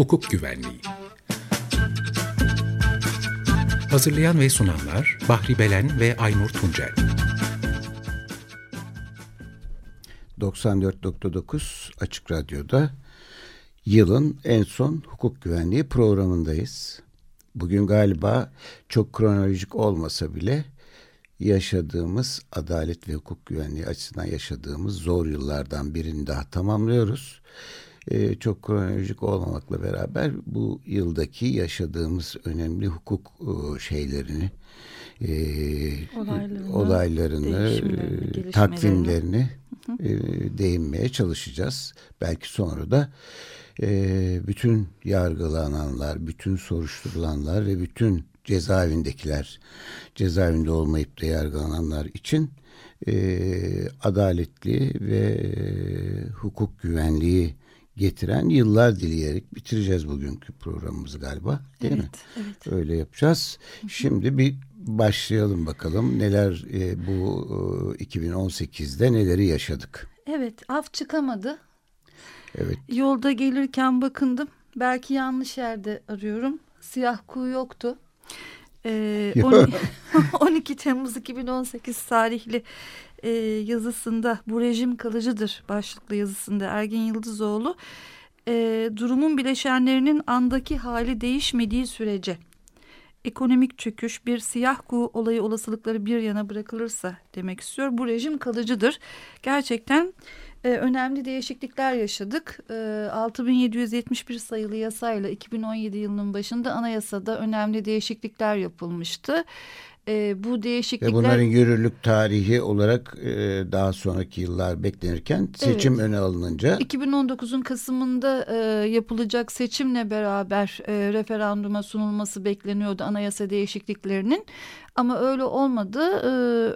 hukuk güvenliği. Hazırlayan ve sunanlar Bahri Belen ve Aynur Tuncel. 94.9 Açık Radyo'da yılın en son hukuk güvenliği programındayız. Bugün galiba çok kronolojik olmasa bile yaşadığımız adalet ve hukuk güvenliği açısından yaşadığımız zor yıllardan birini daha tamamlıyoruz. Ee, çok kronolojik olmamakla beraber bu yıldaki yaşadığımız önemli hukuk e, şeylerini, e, olaylarını, olaylarını e, takvimlerini e, değinmeye çalışacağız. Belki sonra da e, bütün yargılananlar, bütün soruşturulanlar ve bütün cezaevindekiler, cezaevinde olmayıp da yargılananlar için e, adaletli ve e, hukuk güvenliği getiren yıllar dileyerek bitireceğiz bugünkü programımızı galiba değil evet, mi? Evet. Öyle yapacağız. Şimdi bir başlayalım bakalım neler e, bu e, 2018'de neleri yaşadık. Evet af çıkamadı. Evet. Yolda gelirken bakındım belki yanlış yerde arıyorum. Siyah kuğu yoktu. Ee, 12, 12 Temmuz 2018 tarihli e, yazısında bu rejim kalıcıdır başlıklı yazısında Ergin Yıldızoğlu e, durumun bileşenlerinin andaki hali değişmediği sürece ekonomik çöküş bir siyah kuğu olayı olasılıkları bir yana bırakılırsa demek istiyor. Bu rejim kalıcıdır. Gerçekten e, önemli değişiklikler yaşadık. E, 6771 sayılı yasayla 2017 yılının başında anayasada önemli değişiklikler yapılmıştı e, bu değişiklikler... Ve bunların yürürlük tarihi olarak e, daha sonraki yıllar beklenirken seçim evet. öne alınınca... 2019'un Kasım'ında e, yapılacak seçimle beraber e, referanduma sunulması bekleniyordu anayasa değişikliklerinin. Ama öyle olmadı. E,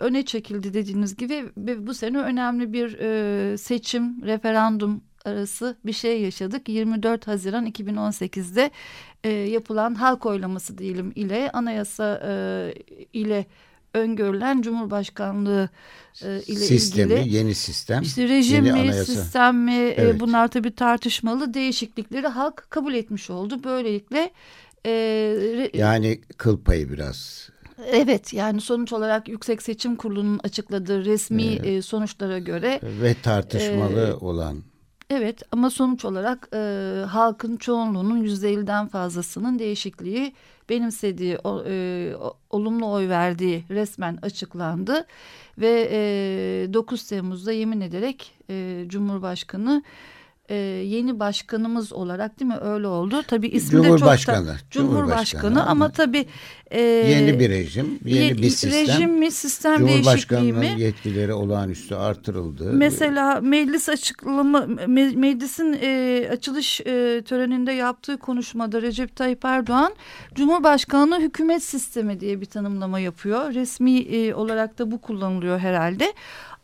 öne çekildi dediğiniz gibi ve bu sene önemli bir e, seçim, referandum arası bir şey yaşadık. 24 Haziran 2018'de e, yapılan halk oylaması diyelim ile anayasa e, ile öngörülen Cumhurbaşkanlığı e, ile Sistemi, ilgili. yeni sistem. İşte rejim mi, sistem mi e, evet. e, bunlar tabii tartışmalı değişiklikleri halk kabul etmiş oldu. Böylelikle e, yani kıl payı biraz Evet yani sonuç olarak Yüksek Seçim Kurulu'nun açıkladığı resmi evet. e, sonuçlara göre ve tartışmalı e, olan Evet ama sonuç olarak e, halkın çoğunluğunun yüzde elliden fazlasının değişikliği benimsediği, o, e, olumlu oy verdiği resmen açıklandı. Ve e, 9 Temmuz'da yemin ederek e, Cumhurbaşkanı e, yeni başkanımız olarak değil mi öyle oldu? Tabii ismi Cumhurbaşkanı, de çok da, Cumhurbaşkanı, Cumhurbaşkanı ama tabii e, yeni bir rejim, yeni bir sistem. Rejim mi, sistem değişikliği mi? yetkileri olağanüstü artırıldı. Mesela meclis açıklama me, meclisin e, açılış e, töreninde yaptığı konuşmada Recep Tayyip Erdoğan Cumhurbaşkanlığı hükümet sistemi diye bir tanımlama yapıyor. Resmi e, olarak da bu kullanılıyor herhalde.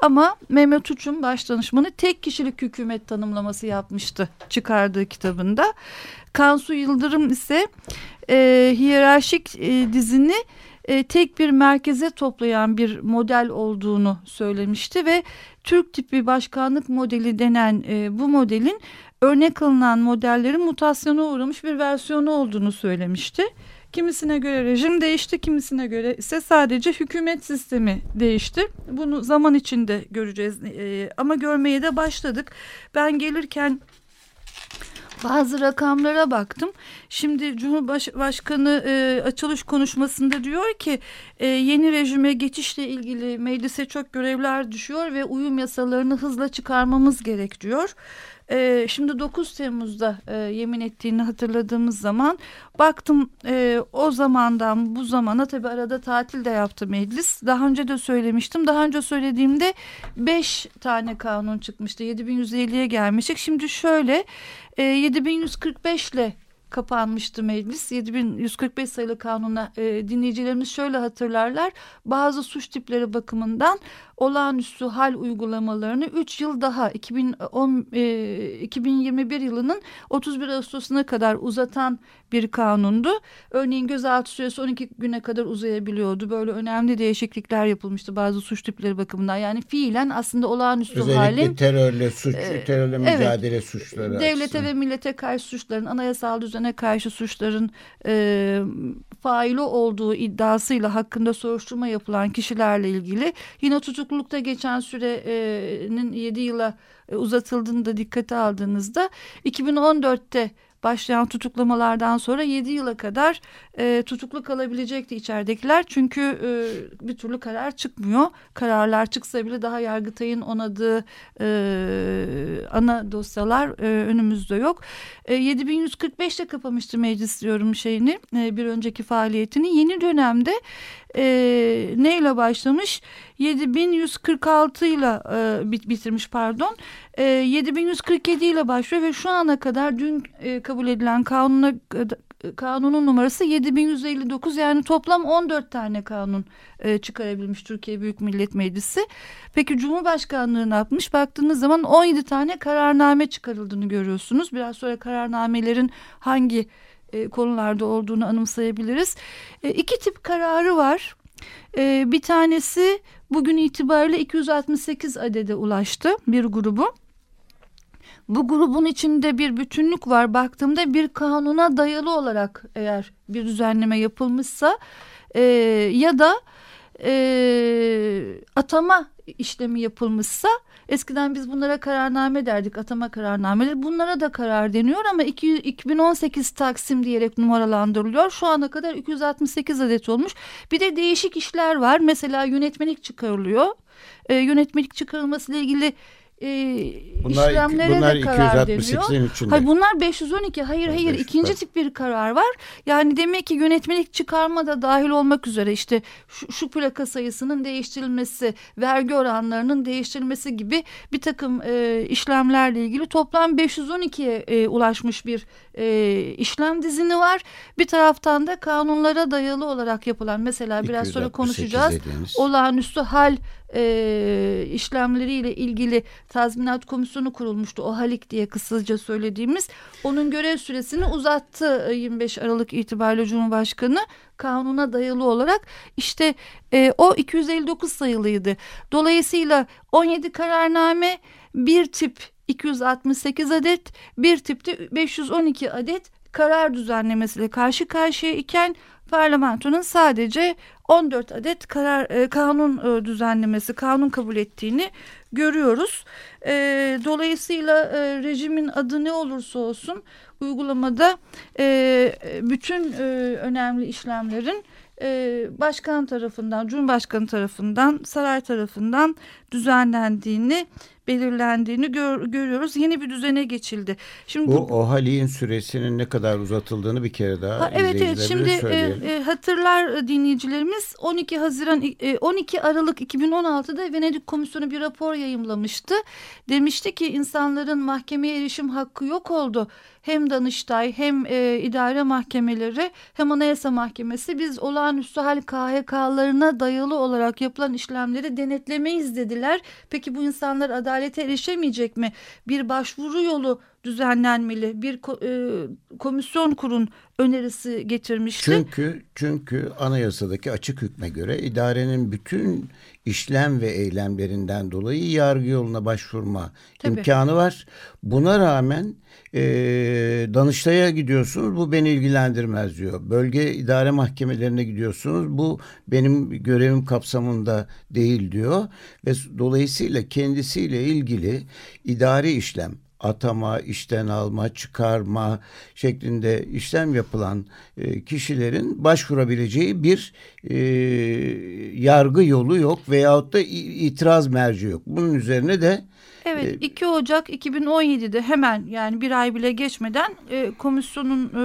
Ama Mehmet Uç'un baş danışmanı tek kişilik hükümet tanımlaması yapmıştı çıkardığı kitabında. Kansu Yıldırım ise e, hiyerarşik e, dizini e, tek bir merkeze toplayan bir model olduğunu söylemişti ve Türk tipi başkanlık modeli denen e, bu modelin örnek alınan modellerin mutasyona uğramış bir versiyonu olduğunu söylemişti. Kimisine göre rejim değişti, kimisine göre ise sadece hükümet sistemi değişti. Bunu zaman içinde göreceğiz ee, ama görmeye de başladık. Ben gelirken bazı rakamlara baktım. Şimdi Cumhurbaşkanı e, açılış konuşmasında diyor ki e, yeni rejime geçişle ilgili meclise çok görevler düşüyor ve uyum yasalarını hızla çıkarmamız gerek diyor. E, şimdi 9 Temmuz'da e, yemin ettiğini hatırladığımız zaman baktım e, o zamandan bu zamana tabi arada tatil de yaptı meclis. Daha önce de söylemiştim. Daha önce söylediğimde 5 tane kanun çıkmıştı. 7150'ye gelmiştik. Şimdi şöyle e, 7145 ile kapanmıştı meclis. 7145 sayılı kanuna e, dinleyicilerimiz şöyle hatırlarlar. Bazı suç tipleri bakımından olağanüstü hal uygulamalarını 3 yıl daha 2010, e, 2021 yılının 31 Ağustos'una kadar uzatan bir kanundu. Örneğin gözaltı süresi 12 güne kadar uzayabiliyordu. Böyle önemli değişiklikler yapılmıştı bazı suç tipleri bakımından. Yani fiilen aslında olağanüstü Özellikle halin terörle suç, e, terörle evet, mücadele suçları devlete açısından. ve millete karşı suçların, anayasal düzene karşı suçların e, faili olduğu iddiasıyla hakkında soruşturma yapılan kişilerle ilgili yine tutuklulukta geçen sürenin 7 yıla e, uzatıldığını da dikkate aldığınızda 2014'te başlayan tutuklamalardan sonra 7 yıla kadar e, tutuklu kalabilecekti içeridekiler. Çünkü e, bir türlü karar çıkmıyor. Kararlar çıksa bile daha Yargıtay'ın onadığı e, ana dosyalar e, önümüzde yok. E, 7145'te kapamıştı meclis diyorum şeyini e, bir önceki faaliyetini. Yeni dönemde e, neyle başlamış? 7146 ile e, bit, bitirmiş pardon. E, 7147 ile başlıyor ve şu ana kadar dün e, kabul edilen kanuna kanunun numarası 7159 yani toplam 14 tane kanun e, çıkarabilmiş Türkiye Büyük Millet Meclisi. Peki Cumhurbaşkanlığı ne yapmış? Baktığınız zaman 17 tane kararname çıkarıldığını görüyorsunuz. Biraz sonra kararnamelerin hangi e, konularda olduğunu anımsayabiliriz. E, iki tip kararı var. E, bir tanesi bugün itibariyle 268 adede ulaştı bir grubu. Bu grubun içinde bir bütünlük var. Baktığımda bir kanuna dayalı olarak eğer bir düzenleme yapılmışsa e, ya da e, atama işlemi yapılmışsa eskiden biz bunlara kararname derdik atama kararnameleri. Bunlara da karar deniyor ama 2, 2018 Taksim diyerek numaralandırılıyor. Şu ana kadar 268 adet olmuş. Bir de değişik işler var. Mesela yönetmelik çıkarılıyor. E, yönetmelik çıkarılması ile ilgili e, Bunlar, işlemlere bunlar de karar deniyor. 268'in içinde. Hayır bunlar 512 hayır Ha, hayır 500, ikinci tip bir karar var. Yani demek ki yönetmelik çıkarma da dahil olmak üzere işte şu, şu plaka sayısının değiştirilmesi, vergi oranlarının değiştirilmesi gibi bir takım e, işlemlerle ilgili toplam 512'ye e, ulaşmış bir e, işlem dizini var. Bir taraftan da kanunlara dayalı olarak yapılan mesela biraz sonra 268 konuşacağız. Olağanüstü hal e, işlemleriyle ilgili tazminat komisyonu kurulmuştu. O halik diye kısaca söylediğimiz. Onun görev süresini uzattı e, 25 Aralık itibariyle Cumhurbaşkanı kanuna dayalı olarak işte e, o 259 sayılıydı. Dolayısıyla 17 kararname bir tip 268 adet bir tipte 512 adet karar düzenlemesiyle karşı karşıya iken parlamentonun sadece 14 adet karar e, kanun e, düzenlemesi, kanun kabul ettiğini görüyoruz. E, dolayısıyla rejimin adı ne olursa olsun uygulamada bütün önemli işlemlerin başkan tarafından, Cumhurbaşkanı tarafından, saray tarafından düzenlendiğini, belirlendiğini gör, görüyoruz. Yeni bir düzene geçildi. Şimdi Bu OHALİ'nin süresinin ne kadar uzatıldığını bir kere daha Ha, evet evet şimdi e, söyleyelim. e, hatırlar e, dinleyicilerimiz 12 Haziran e, 12 Aralık 2016'da Venedik Komisyonu bir rapor yayımlamıştı. Demişti ki insanların mahkemeye erişim hakkı yok oldu. Hem Danıştay hem e, idare mahkemeleri hem Anayasa Mahkemesi biz olağanüstü hal KHK'larına dayalı olarak yapılan işlemleri denetlemeyiz dediler. Peki bu insanlar adalete erişemeyecek mi? Bir başvuru yolu düzenlenmeli. Bir e, komisyon kurun önerisi getirmişti. Çünkü çünkü anayasadaki açık hükme göre idarenin bütün işlem ve eylemlerinden dolayı yargı yoluna başvurma Tabii. imkanı var. Buna rağmen e, Danıştay'a gidiyorsunuz bu beni ilgilendirmez diyor. Bölge idare mahkemelerine gidiyorsunuz bu benim görevim kapsamında değil diyor. Ve dolayısıyla kendisiyle ilgili idari işlem atama, işten alma, çıkarma şeklinde işlem yapılan e, kişilerin başvurabileceği bir e, yargı yolu yok veyahut da itiraz merci yok. Bunun üzerine de Evet Ee, 2 Ocak 2017'de hemen yani bir ay bile geçmeden e, komisyonun e,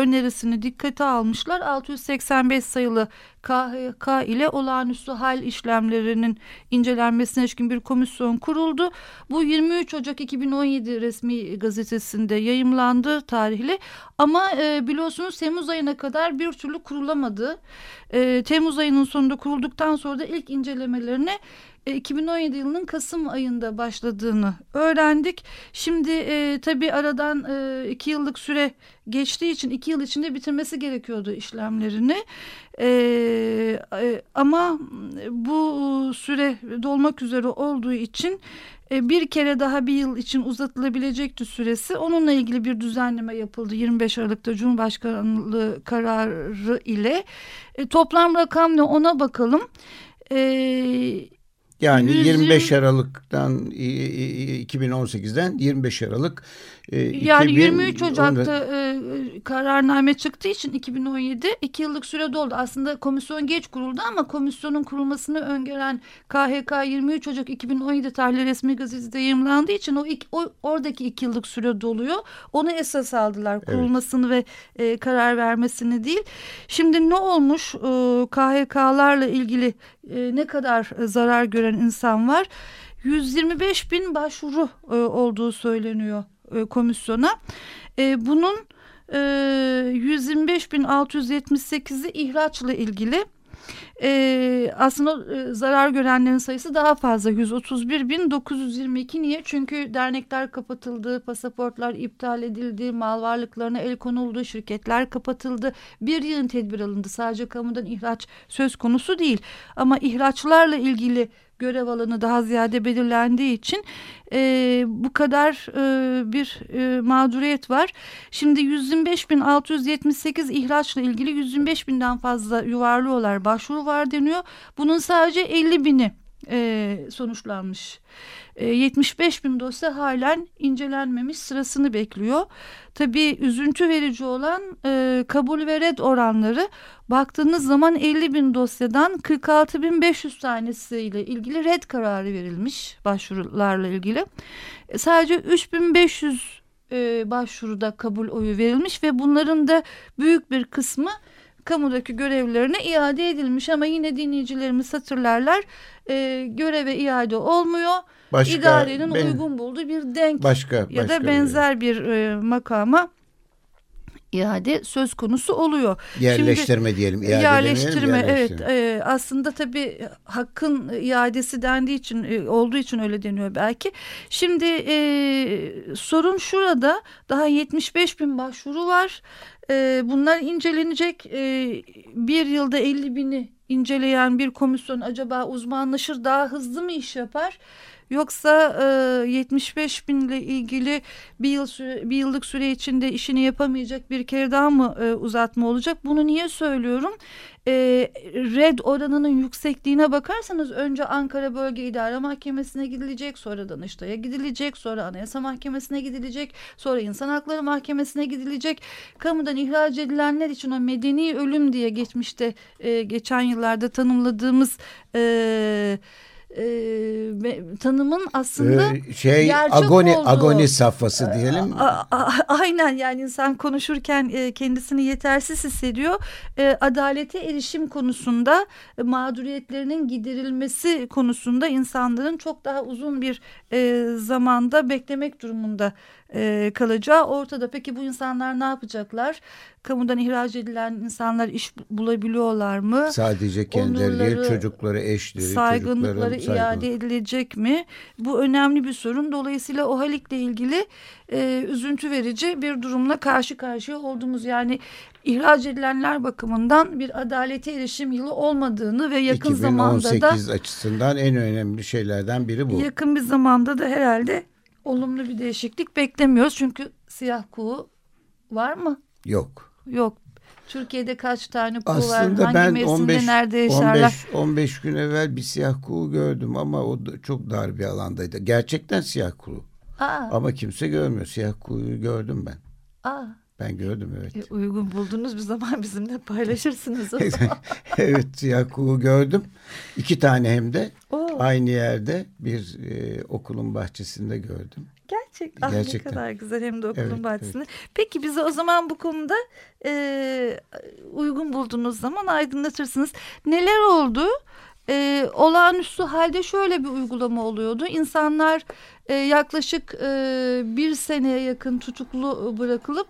önerisini dikkate almışlar. 685 sayılı KHK ile olağanüstü hal işlemlerinin incelenmesine ilişkin bir komisyon kuruldu. Bu 23 Ocak 2017 resmi gazetesinde yayımlandı tarihli ama e, biliyorsunuz Temmuz ayına kadar bir türlü kurulamadı. E, Temmuz ayının sonunda kurulduktan sonra da ilk incelemelerini 2017 e, yılının Kasım ayında başladığını öğrendik. Şimdi e, tabii aradan e, iki yıllık süre geçtiği için iki yıl içinde bitirmesi gerekiyordu işlemlerini. E, e, ama bu süre dolmak üzere olduğu için e, bir kere daha bir yıl için uzatılabilecekti süresi. Onunla ilgili bir düzenleme yapıldı 25 Aralık'ta Cumhurbaşkanlığı kararı ile. E, toplam rakam ne ona bakalım. E, yani 25 Aralık'tan 2018'den 25 Aralık e, yani 2000, 23 Ocak'ta e, kararname çıktığı için 2017 iki yıllık süre doldu. Aslında komisyon geç kuruldu ama komisyonun kurulmasını öngören KHK 23 Ocak 2017 tarihli resmi gazetede yayımlandığı için o, ilk, o oradaki iki yıllık süre doluyor. Onu esas aldılar kurulmasını evet. ve e, karar vermesini değil. Şimdi ne olmuş e, KHK'larla ilgili e, ne kadar zarar gören insan var? 125 bin başvuru e, olduğu söyleniyor e, komisyona. E, bunun e, 125.678'i ihraçla ilgili. Aslında e, zarar görenlerin sayısı daha fazla 131.922 niye? Çünkü dernekler kapatıldı, pasaportlar iptal edildi, mal varlıklarına el konuldu, şirketler kapatıldı. Bir yığın tedbir alındı. Sadece kamudan ihraç söz konusu değil. Ama ihraçlarla ilgili görev alanı daha ziyade belirlendiği için e, bu kadar e, bir e, mağduriyet var. Şimdi 125.678 ihraçla ilgili 125.000'den fazla yuvarlıyorlar başvuru var deniyor. Bunun sadece 50 bini e, sonuçlanmış. E, 75 bin dosya halen incelenmemiş sırasını bekliyor. Tabii üzüntü verici olan e, kabul ve red oranları baktığınız zaman 50 bin dosyadan 46 bin 500 tanesiyle ilgili red kararı verilmiş başvurularla ilgili. E, sadece 3500 e, başvuruda kabul oyu verilmiş ve bunların da büyük bir kısmı kamudaki görevlerine iade edilmiş ama yine dinleyicilerimiz hatırlarlar e, göreve iade olmuyor. Başka, İdarenin ben, uygun bulduğu bir denk başka, ya başka da benzer bir e, makama iade söz konusu oluyor. Yerleştirme Şimdi, diyelim. Iade yerleştirme, yerleştirme evet. E, aslında tabii hakkın iadesi dendiği için e, olduğu için öyle deniyor belki. Şimdi e, sorun şurada daha 75 bin başvuru var. E, bunlar incelenecek. E, bir yılda 50 bini inceleyen bir komisyon acaba uzmanlaşır daha hızlı mı iş yapar? Yoksa e, 75 binle ilgili bir yıl bir yıllık süre içinde işini yapamayacak bir kere daha mı e, uzatma olacak? Bunu niye söylüyorum? E, red oranının yüksekliğine bakarsanız önce Ankara Bölge İdare Mahkemesi'ne gidilecek, sonra Danıştay'a gidilecek, sonra Anayasa Mahkemesi'ne gidilecek, sonra İnsan Hakları Mahkemesi'ne gidilecek. Kamudan ihraç edilenler için o medeni ölüm diye geçmişte e, geçen yıllarda tanımladığımız e, e, tanımın aslında ee, şey agoni olduğu, agoni safhası diyelim. A, a, aynen yani insan konuşurken e, kendisini yetersiz hissediyor. E, adalete erişim konusunda e, mağduriyetlerinin giderilmesi konusunda insanların çok daha uzun bir e, zamanda beklemek durumunda e, kalacağı ortada. Peki bu insanlar ne yapacaklar? Kamudan ihraç edilen insanlar iş bulabiliyorlar mı? Sadece kendileri değil çocukları, eşleri, saygınlıkları iade edilecek mi? Bu önemli bir sorun. Dolayısıyla o halikle ilgili e, üzüntü verici bir durumla karşı karşıya olduğumuz yani ihraç edilenler bakımından bir adalete erişim yılı olmadığını ve yakın zamanda da 2018 açısından en önemli şeylerden biri bu. Yakın bir zamanda da herhalde olumlu bir değişiklik beklemiyoruz. Çünkü siyah kuğu var mı? Yok. Yok. Türkiye'de kaç tane kuğu Aslında var? Hangi ben 15, nerede yaşarlar? 15, 15 gün evvel bir siyah kuğu gördüm ama o çok dar bir alandaydı. Gerçekten siyah kuğu. Aa. Ama kimse görmüyor. Siyah kuğuyu gördüm ben. Aa. Ben gördüm evet. E, uygun buldunuz bir zaman bizimle paylaşırsınız. evet siyah kuğu gördüm. İki tane hem de Oo. aynı yerde bir e, okulun bahçesinde gördüm. Gerçekten Gerçekten, Gerçekten. ne kadar güzel hem de okulun Evet, bahçesinde. Peki bize o zaman bu konuda e, uygun bulduğunuz zaman aydınlatırsınız. Neler oldu? E, olağanüstü halde şöyle bir uygulama oluyordu. İnsanlar e, yaklaşık e, bir seneye yakın tutuklu bırakılıp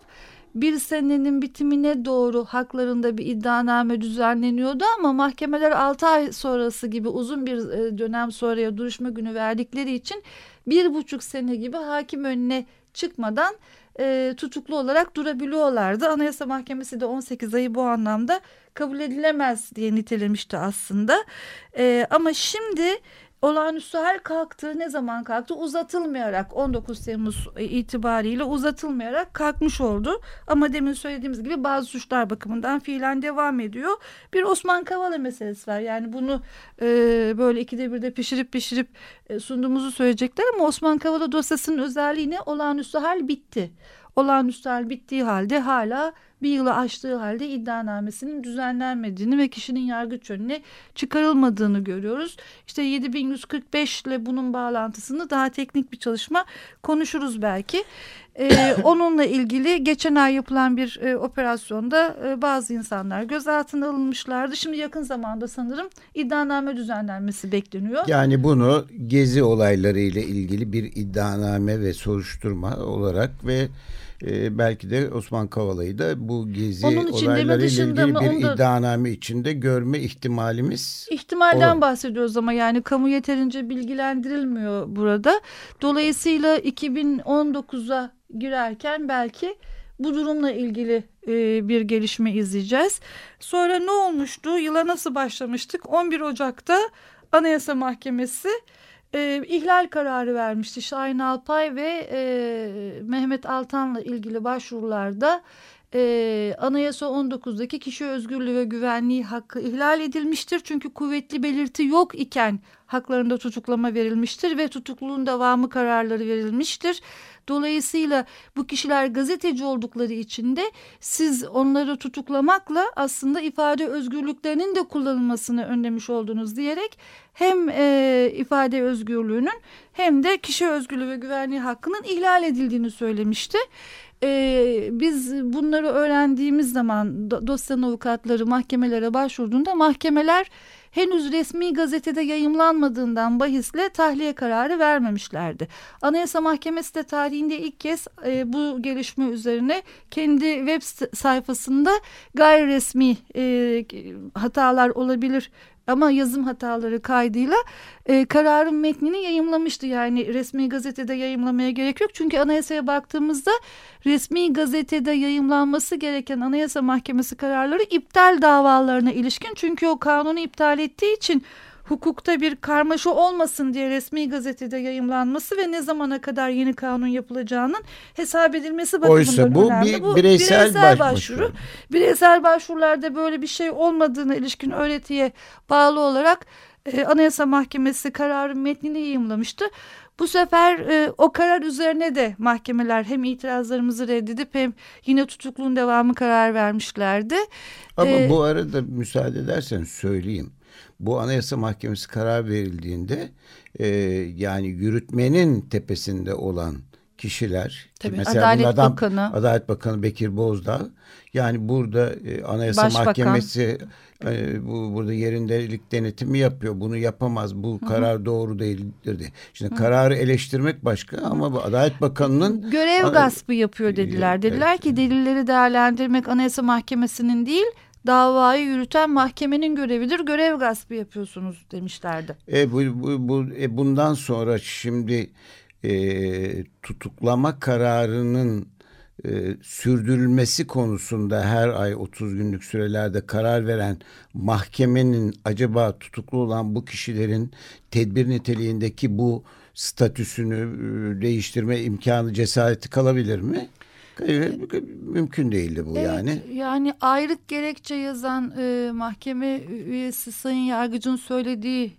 bir senenin bitimine doğru haklarında bir iddianame düzenleniyordu ama mahkemeler 6 ay sonrası gibi uzun bir e, dönem sonraya duruşma günü verdikleri için bir buçuk sene gibi hakim önüne çıkmadan e, tutuklu olarak durabiliyorlardı. Anayasa Mahkemesi de 18 ayı bu anlamda kabul edilemez diye nitelemişti aslında. E, ama şimdi olağanüstü hal kalktı. Ne zaman kalktı? Uzatılmayarak 19 Temmuz itibariyle uzatılmayarak kalkmış oldu. Ama demin söylediğimiz gibi bazı suçlar bakımından fiilen devam ediyor. Bir Osman Kavala meselesi var. Yani bunu e, böyle ikide birde pişirip pişirip e, sunduğumuzu söyleyecekler ama Osman Kavala dosyasının özelliği ne? Olağanüstü hal bitti. Olağanüstü hal bittiği halde hala bir yılı aştığı halde iddianamesinin düzenlenmediğini ve kişinin yargıç önüne çıkarılmadığını görüyoruz. İşte 7145 ile bunun bağlantısını daha teknik bir çalışma konuşuruz belki. Ee, onunla ilgili geçen ay yapılan bir e, operasyonda e, bazı insanlar gözaltına alınmışlardı. Şimdi yakın zamanda sanırım iddianame düzenlenmesi bekleniyor. Yani bunu gezi olayları ile ilgili bir iddianame ve soruşturma olarak ve e, belki de Osman Kavala'yı da bu gezi olayları ile ilgili bir da... iddianame içinde görme ihtimalimiz ihtimalden olur. bahsediyoruz ama yani kamu yeterince bilgilendirilmiyor burada. Dolayısıyla 2019'a girerken belki bu durumla ilgili e, bir gelişme izleyeceğiz. Sonra ne olmuştu? Yıla nasıl başlamıştık? 11 Ocak'ta Anayasa Mahkemesi e, ihlal kararı vermişti. Şahin Alpay ve e, Mehmet Altan'la ilgili başvurularda e, Anayasa 19'daki kişi özgürlüğü ve güvenliği hakkı ihlal edilmiştir. Çünkü kuvvetli belirti yok iken haklarında tutuklama verilmiştir ve tutukluluğun devamı kararları verilmiştir. Dolayısıyla bu kişiler gazeteci oldukları için de siz onları tutuklamakla aslında ifade özgürlüklerinin de kullanılmasını önlemiş oldunuz diyerek hem e, ifade özgürlüğünün hem de kişi özgürlüğü ve güvenliği hakkının ihlal edildiğini söylemişti. Ee, biz bunları öğrendiğimiz zaman dosyanın avukatları mahkemelere başvurduğunda mahkemeler henüz resmi gazetede yayımlanmadığından bahisle tahliye kararı vermemişlerdi. Anayasa Mahkemesi de tarihinde ilk kez e, bu gelişme üzerine kendi web sayfasında gayri resmi e, hatalar olabilir ama yazım hataları kaydıyla e, kararın metnini yayımlamıştı. Yani resmi gazetede yayımlamaya gerek yok. Çünkü anayasaya baktığımızda resmi gazetede yayımlanması gereken anayasa mahkemesi kararları iptal davalarına ilişkin. Çünkü o kanunu iptal ettiği için hukukta bir karmaşa olmasın diye resmi gazetede yayımlanması ve ne zamana kadar yeni kanun yapılacağının hesap edilmesi bakımından Oysa bu önemli. bir bu bireysel, bireysel başvuru. başvuru. Bireysel başvurularda böyle bir şey olmadığına ilişkin öğretiye bağlı olarak e, Anayasa Mahkemesi kararın metnini yayımlamıştı. Bu sefer e, o karar üzerine de mahkemeler hem itirazlarımızı reddedip hem yine tutukluğun devamı karar vermişlerdi. Ama ee, bu arada müsaade edersen söyleyeyim bu Anayasa Mahkemesi karar verildiğinde e, yani yürütmenin tepesinde olan kişiler Tabii, mesela Adalet bunlardan Bakanı. Adalet Bakanı Bekir Bozdağ yani burada e, Anayasa Başbakan. Mahkemesi e, bu burada yerindelik denetimi yapıyor. Bunu yapamaz. Bu Hı-hı. karar doğru değildir diye. Şimdi Hı-hı. kararı eleştirmek başka ama bu Adalet Bakanı'nın görev gaspı yapıyor dediler. Dediler evet. ki delilleri değerlendirmek Anayasa Mahkemesi'nin değil davayı yürüten mahkemenin görevidir. Görev gaspı yapıyorsunuz demişlerdi. E, bu, bu, bu e, bundan sonra şimdi e, tutuklama kararının e, sürdürülmesi konusunda her ay 30 günlük sürelerde karar veren mahkemenin acaba tutuklu olan bu kişilerin tedbir niteliğindeki bu statüsünü e, değiştirme imkanı cesareti kalabilir mi? Mümkün değildi bu evet, yani. Yani ayrık gerekçe yazan e, mahkeme üyesi Sayın Yargıcın söylediği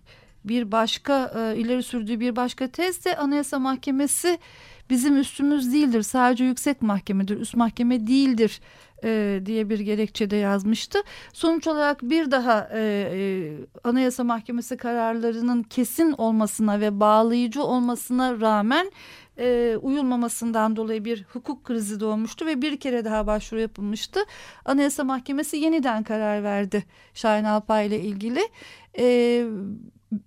bir başka e, ileri sürdüğü bir başka tez de Anayasa Mahkemesi bizim üstümüz değildir. Sadece yüksek mahkemedir, üst mahkeme değildir e, diye bir gerekçede yazmıştı. Sonuç olarak bir daha e, e, Anayasa Mahkemesi kararlarının kesin olmasına ve bağlayıcı olmasına rağmen e, uyulmamasından dolayı bir hukuk krizi doğmuştu ve bir kere daha başvuru yapılmıştı. Anayasa Mahkemesi yeniden karar verdi Şahin Alpay ile ilgili. E,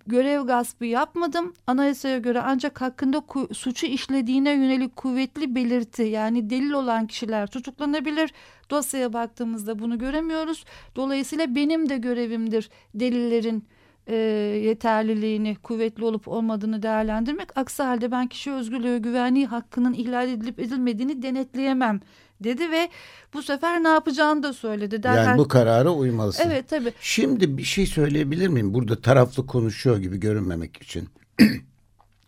görev gaspı yapmadım. Anayasaya göre ancak hakkında suçu işlediğine yönelik kuvvetli belirti yani delil olan kişiler tutuklanabilir. Dosyaya baktığımızda bunu göremiyoruz. Dolayısıyla benim de görevimdir delillerin e, yeterliliğini, kuvvetli olup olmadığını değerlendirmek. Aksi halde ben kişi özgürlüğü ve güvenliği hakkının ihlal edilip edilmediğini denetleyemem dedi ve bu sefer ne yapacağını da söyledi. Derhal... Yani bu karara uymalısın. Evet tabii. Şimdi bir şey söyleyebilir miyim? Burada taraflı konuşuyor gibi görünmemek için.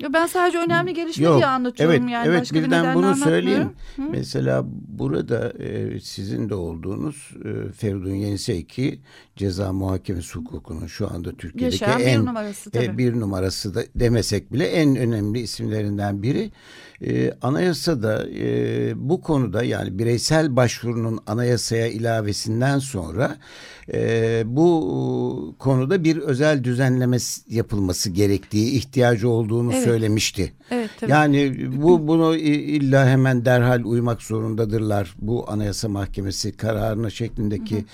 Ya ben sadece önemli gelişmeyi Yok, anlatıyorum evet, yani. Evet Başka birden bunu söyleyeyim. Hı? Mesela burada e, sizin de olduğunuz e, Feridun Yeniseyki ceza muhakemesi hukukunun şu anda Türkiye'deki Yaşayan en bir numarası, e, bir numarası da demesek bile en önemli isimlerinden biri. E, anayasada e, bu konuda yani bireysel başvurunun anayasaya ilavesinden sonra e, bu konuda bir özel düzenleme yapılması gerektiği ihtiyacı olduğunu evet. Söylemişti. Evet, tabii. Yani bu bunu illa hemen derhal uymak zorundadırlar bu Anayasa Mahkemesi kararına şeklindeki hı hı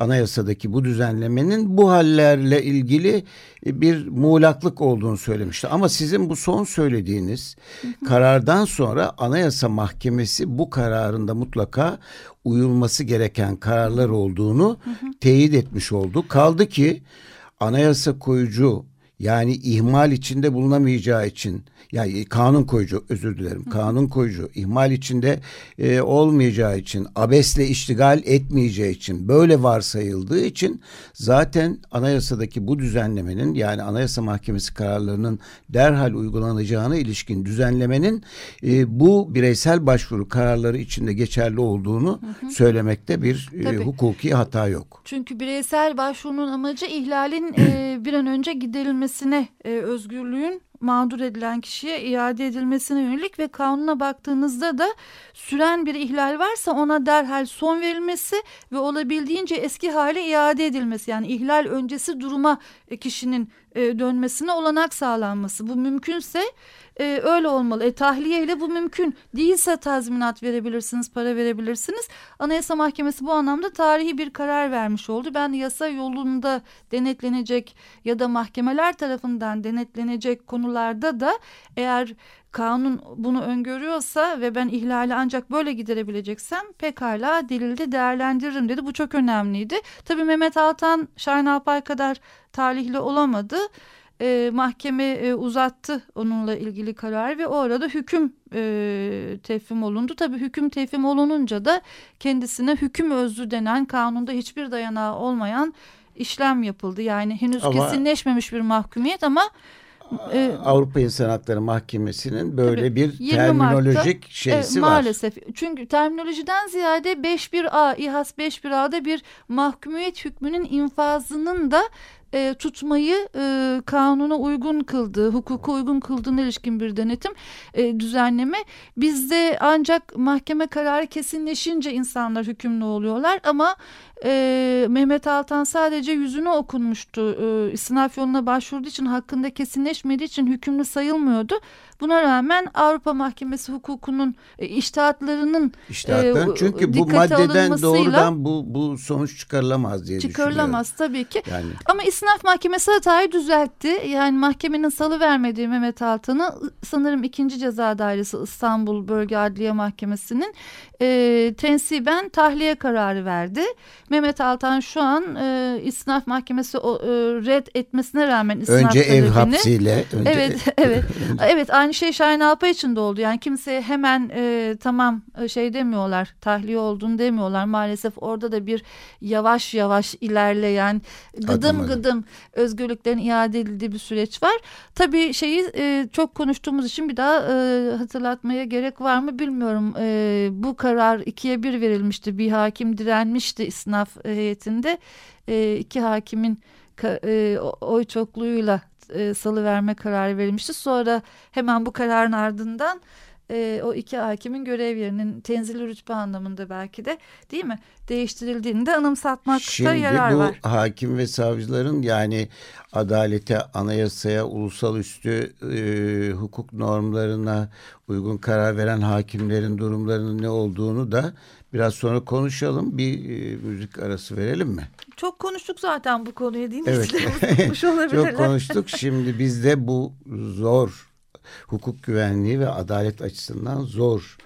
anayasadaki bu düzenlemenin bu hallerle ilgili bir muğlaklık olduğunu söylemişti. Ama sizin bu son söylediğiniz karardan sonra Anayasa Mahkemesi bu kararında mutlaka uyulması gereken kararlar olduğunu teyit etmiş oldu. Kaldı ki anayasa koyucu yani ihmal içinde bulunamayacağı için yani kanun koyucu özür dilerim Hı. kanun koyucu ihmal içinde e, olmayacağı için abesle iştigal etmeyeceği için böyle varsayıldığı için zaten anayasadaki bu düzenlemenin yani anayasa mahkemesi kararlarının derhal uygulanacağına ilişkin düzenlemenin e, bu bireysel başvuru kararları içinde geçerli olduğunu hı hı. söylemekte bir e, hukuki hata yok. Çünkü bireysel başvurunun amacı ihlalin e, bir an önce giderilmesine e, özgürlüğün mağdur edilen kişiye iade edilmesine yönelik ve kanuna baktığınızda da süren bir ihlal varsa ona derhal son verilmesi ve olabildiğince eski hale iade edilmesi yani ihlal öncesi duruma e, kişinin e, dönmesine olanak sağlanması. Bu mümkünse e, öyle olmalı. E, tahliye ile bu mümkün. Değilse tazminat verebilirsiniz, para verebilirsiniz. Anayasa Mahkemesi bu anlamda tarihi bir karar vermiş oldu. Ben yasa yolunda denetlenecek ya da mahkemeler tarafından denetlenecek konularda da eğer kanun bunu öngörüyorsa ve ben ihlali ancak böyle giderebileceksem pekala delilde değerlendiririm dedi. Bu çok önemliydi. Tabii Mehmet Altan Şahin Alpay kadar talihli olamadı. E, mahkeme e, uzattı onunla ilgili karar ve o arada hüküm e, tevfim olundu. Tabii hüküm tevfim olununca da kendisine hüküm özlü denen kanunda hiçbir dayanağı olmayan işlem yapıldı. Yani henüz ama, kesinleşmemiş bir mahkumiyet ama e, Avrupa İnsan Hakları Mahkemesi'nin böyle tabii, bir terminolojik Mart'ta, şeysi e, maalesef. var. Maalesef. Çünkü terminolojiden ziyade 5.1a, İHAS 5.1a'da bir mahkumiyet hükmünün infazının da e, tutmayı e, kanuna uygun kıldığı, hukuka uygun kıldığına ilişkin bir denetim e, düzenleme. Bizde ancak mahkeme kararı kesinleşince insanlar hükümlü oluyorlar ama e, Mehmet Altan sadece yüzünü okunmuştu. E, istinaf yoluna başvurduğu için hakkında kesinleşmediği için hükümlü sayılmıyordu. Buna rağmen Avrupa Mahkemesi hukukunun e, iştahatlarının İştahatların, e, çünkü bu maddeden doğrudan bu bu sonuç çıkarılamaz diye çıkarılamaz tabii ki. Yani. Ama İstinaf Mahkemesi hatayı düzeltti. Yani mahkemenin salı vermediği Mehmet Altan'ı sanırım ikinci ceza dairesi İstanbul Bölge Adliye Mahkemesi'nin e, tensiben tahliye kararı verdi. Mehmet Altan şu an e, İstinaf Mahkemesi o, e, red etmesine rağmen istinaf Önce talebini, ev hapsiyle. Önce, evet, evet. evet aynı şey Şahin Alpay için de oldu. Yani kimseye hemen e, tamam e, şey demiyorlar, tahliye olduğunu demiyorlar. Maalesef orada da bir yavaş yavaş ilerleyen, gıdım Adım gıdım özgürlüklerin iade edildiği bir süreç var. Tabii şeyi e, çok konuştuğumuz için bir daha e, hatırlatmaya gerek var mı bilmiyorum. E, bu karar ikiye bir verilmişti. Bir hakim direnmişti isnaf heyetinde. E, iki hakimin e, oy çokluğuyla e, salı verme kararı verilmişti. Sonra hemen bu kararın ardından e, o iki hakimin görev yerinin tenzili rütbe anlamında belki de değil mi değiştirildiğini de anımsatmakta Şimdi yarar bu var. hakim ve savcıların yani adalete, anayasaya, ulusal üstü e, hukuk normlarına uygun karar veren hakimlerin durumlarının ne olduğunu da biraz sonra konuşalım. Bir e, müzik arası verelim mi? Çok konuştuk zaten bu konuyu değil mi? Evet. Çok konuştuk. Şimdi bizde bu zor hukuk güvenliği ve adalet açısından zor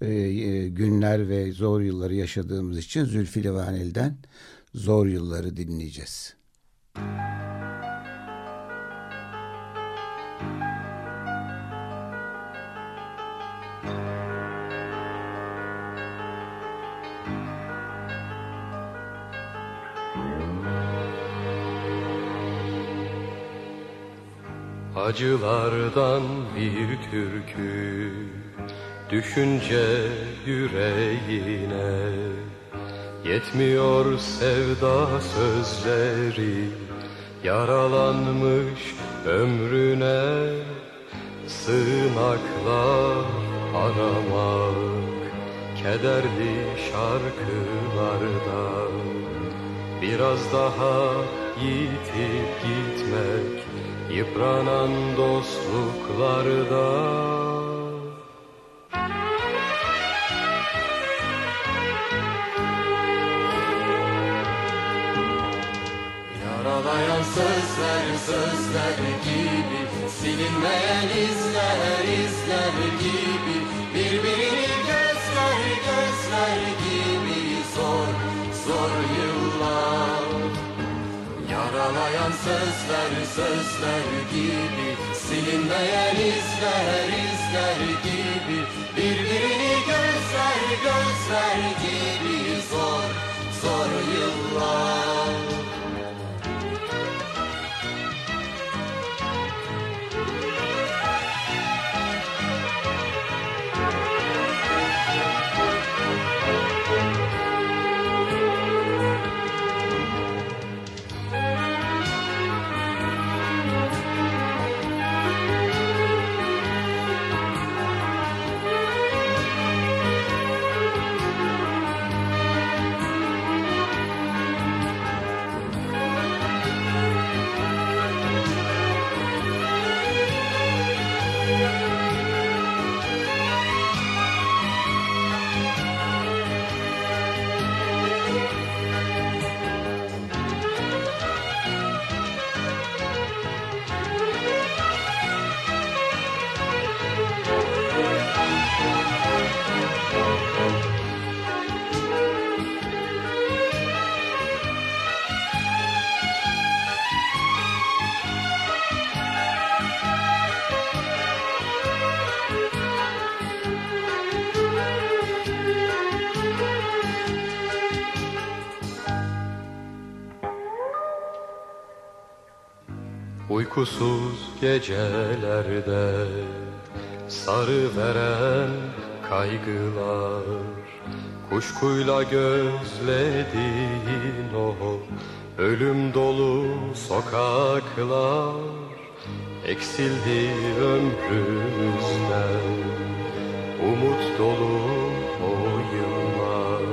e, e, günler ve zor yılları yaşadığımız için Zülfü Livaneli'den zor yılları dinleyeceğiz. Acılardan bir türkü Düşünce yüreğine. Yetmiyor sevda sözleri Yaralanmış ömrüne. Sığınaklar aramak Kederli şarkılarda Biraz daha yitip gitmek Yıpranan dostluklarda. Yaralayan sözler sözler gibi Silinmeyen izler Yaralayan sözler sözler gibi. Silinmeyen izler izler gibi. Birbirini gözler gözler gibi. Zor zor yıllar Uykusuz gecelerde sarı veren kaygılar Kuşkuyla gözlediğin o ölüm dolu sokaklar Eksildi ömrümüzden umut dolu o yıllar.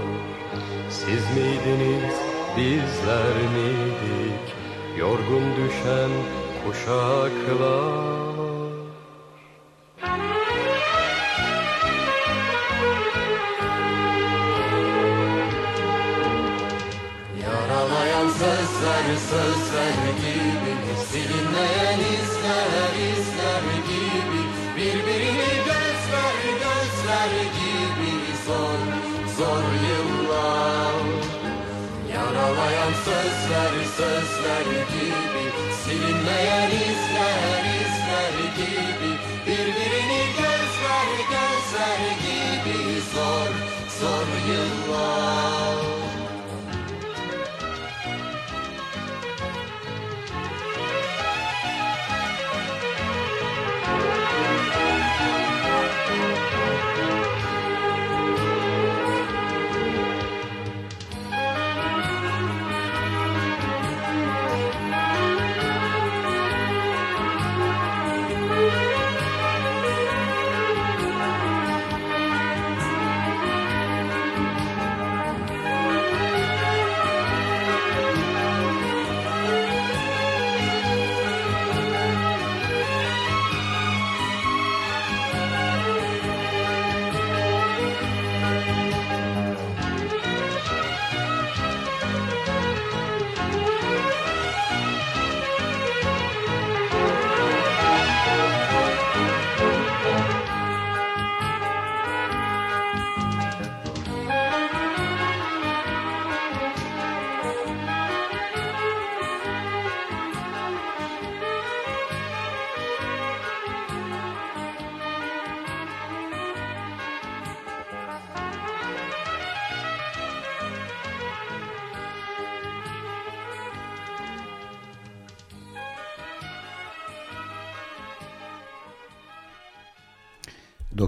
Siz miydiniz bizler miydik? Yorgun düşen kuşaklar. Yaralayan sözler sözler gibi Silinmeyen izler izler gibi. Birbirini gözler gözler gibi. Zor zor yıllar. Yaralayan sözler sözler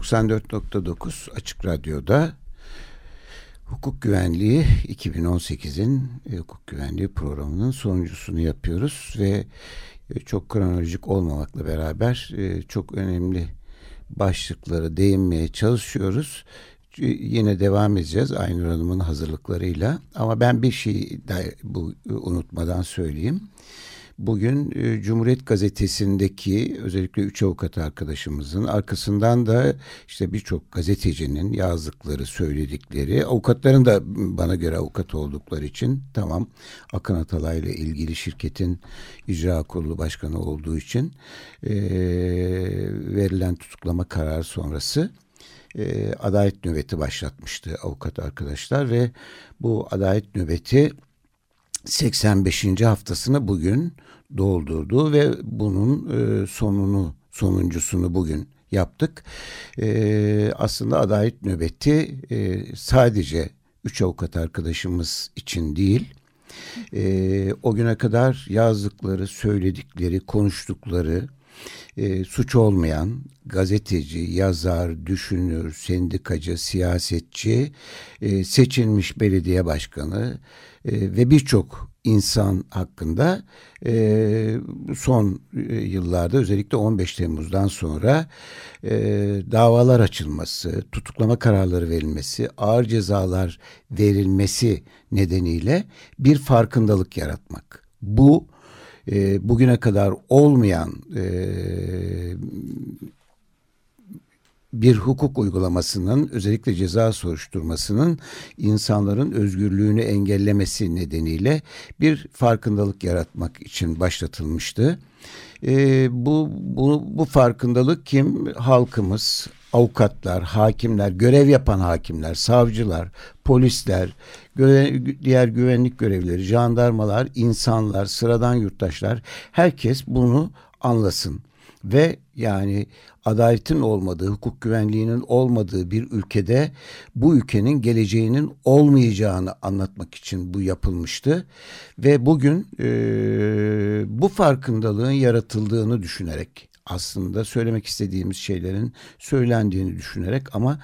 94.9 Açık Radyo'da Hukuk Güvenliği 2018'in e, hukuk güvenliği programının sonuncusunu yapıyoruz ve e, çok kronolojik olmamakla beraber e, çok önemli başlıkları değinmeye çalışıyoruz. Yine devam edeceğiz Aynur Hanım'ın hazırlıklarıyla ama ben bir şey daha bu unutmadan söyleyeyim. Bugün e, Cumhuriyet Gazetesi'ndeki özellikle üç avukat arkadaşımızın arkasından da işte birçok gazetecinin yazdıkları, söyledikleri, avukatların da bana göre avukat oldukları için tamam Akın Atalay ile ilgili şirketin icra kurulu başkanı olduğu için e, verilen tutuklama kararı sonrası e, adalet nöbeti başlatmıştı avukat arkadaşlar ve bu adalet nöbeti 85. haftasını bugün doldurdu ve bunun e, sonunu sonuncusunu bugün yaptık. E, aslında adalet nöbeti e, sadece üç avukat arkadaşımız için değil, e, o güne kadar yazdıkları, söyledikleri, konuştukları, e, suç olmayan gazeteci, yazar, düşünür, sendikacı, siyasetçi, e, seçilmiş belediye başkanı e, ve birçok insan hakkında e, son yıllarda özellikle 15 Temmuz'dan sonra e, davalar açılması, tutuklama kararları verilmesi, ağır cezalar verilmesi nedeniyle bir farkındalık yaratmak. Bu e, bugüne kadar olmayan e, bir hukuk uygulamasının özellikle ceza soruşturmasının insanların özgürlüğünü engellemesi nedeniyle bir farkındalık yaratmak için başlatılmıştı. E, bu, bu, bu farkındalık kim? Halkımız, avukatlar, hakimler, görev yapan hakimler, savcılar, polisler, göre, diğer güvenlik görevlileri, jandarmalar, insanlar, sıradan yurttaşlar herkes bunu anlasın ve yani adaletin olmadığı, hukuk güvenliğinin olmadığı bir ülkede bu ülkenin geleceğinin olmayacağını anlatmak için bu yapılmıştı. Ve bugün e, bu farkındalığın yaratıldığını düşünerek aslında söylemek istediğimiz şeylerin söylendiğini düşünerek ama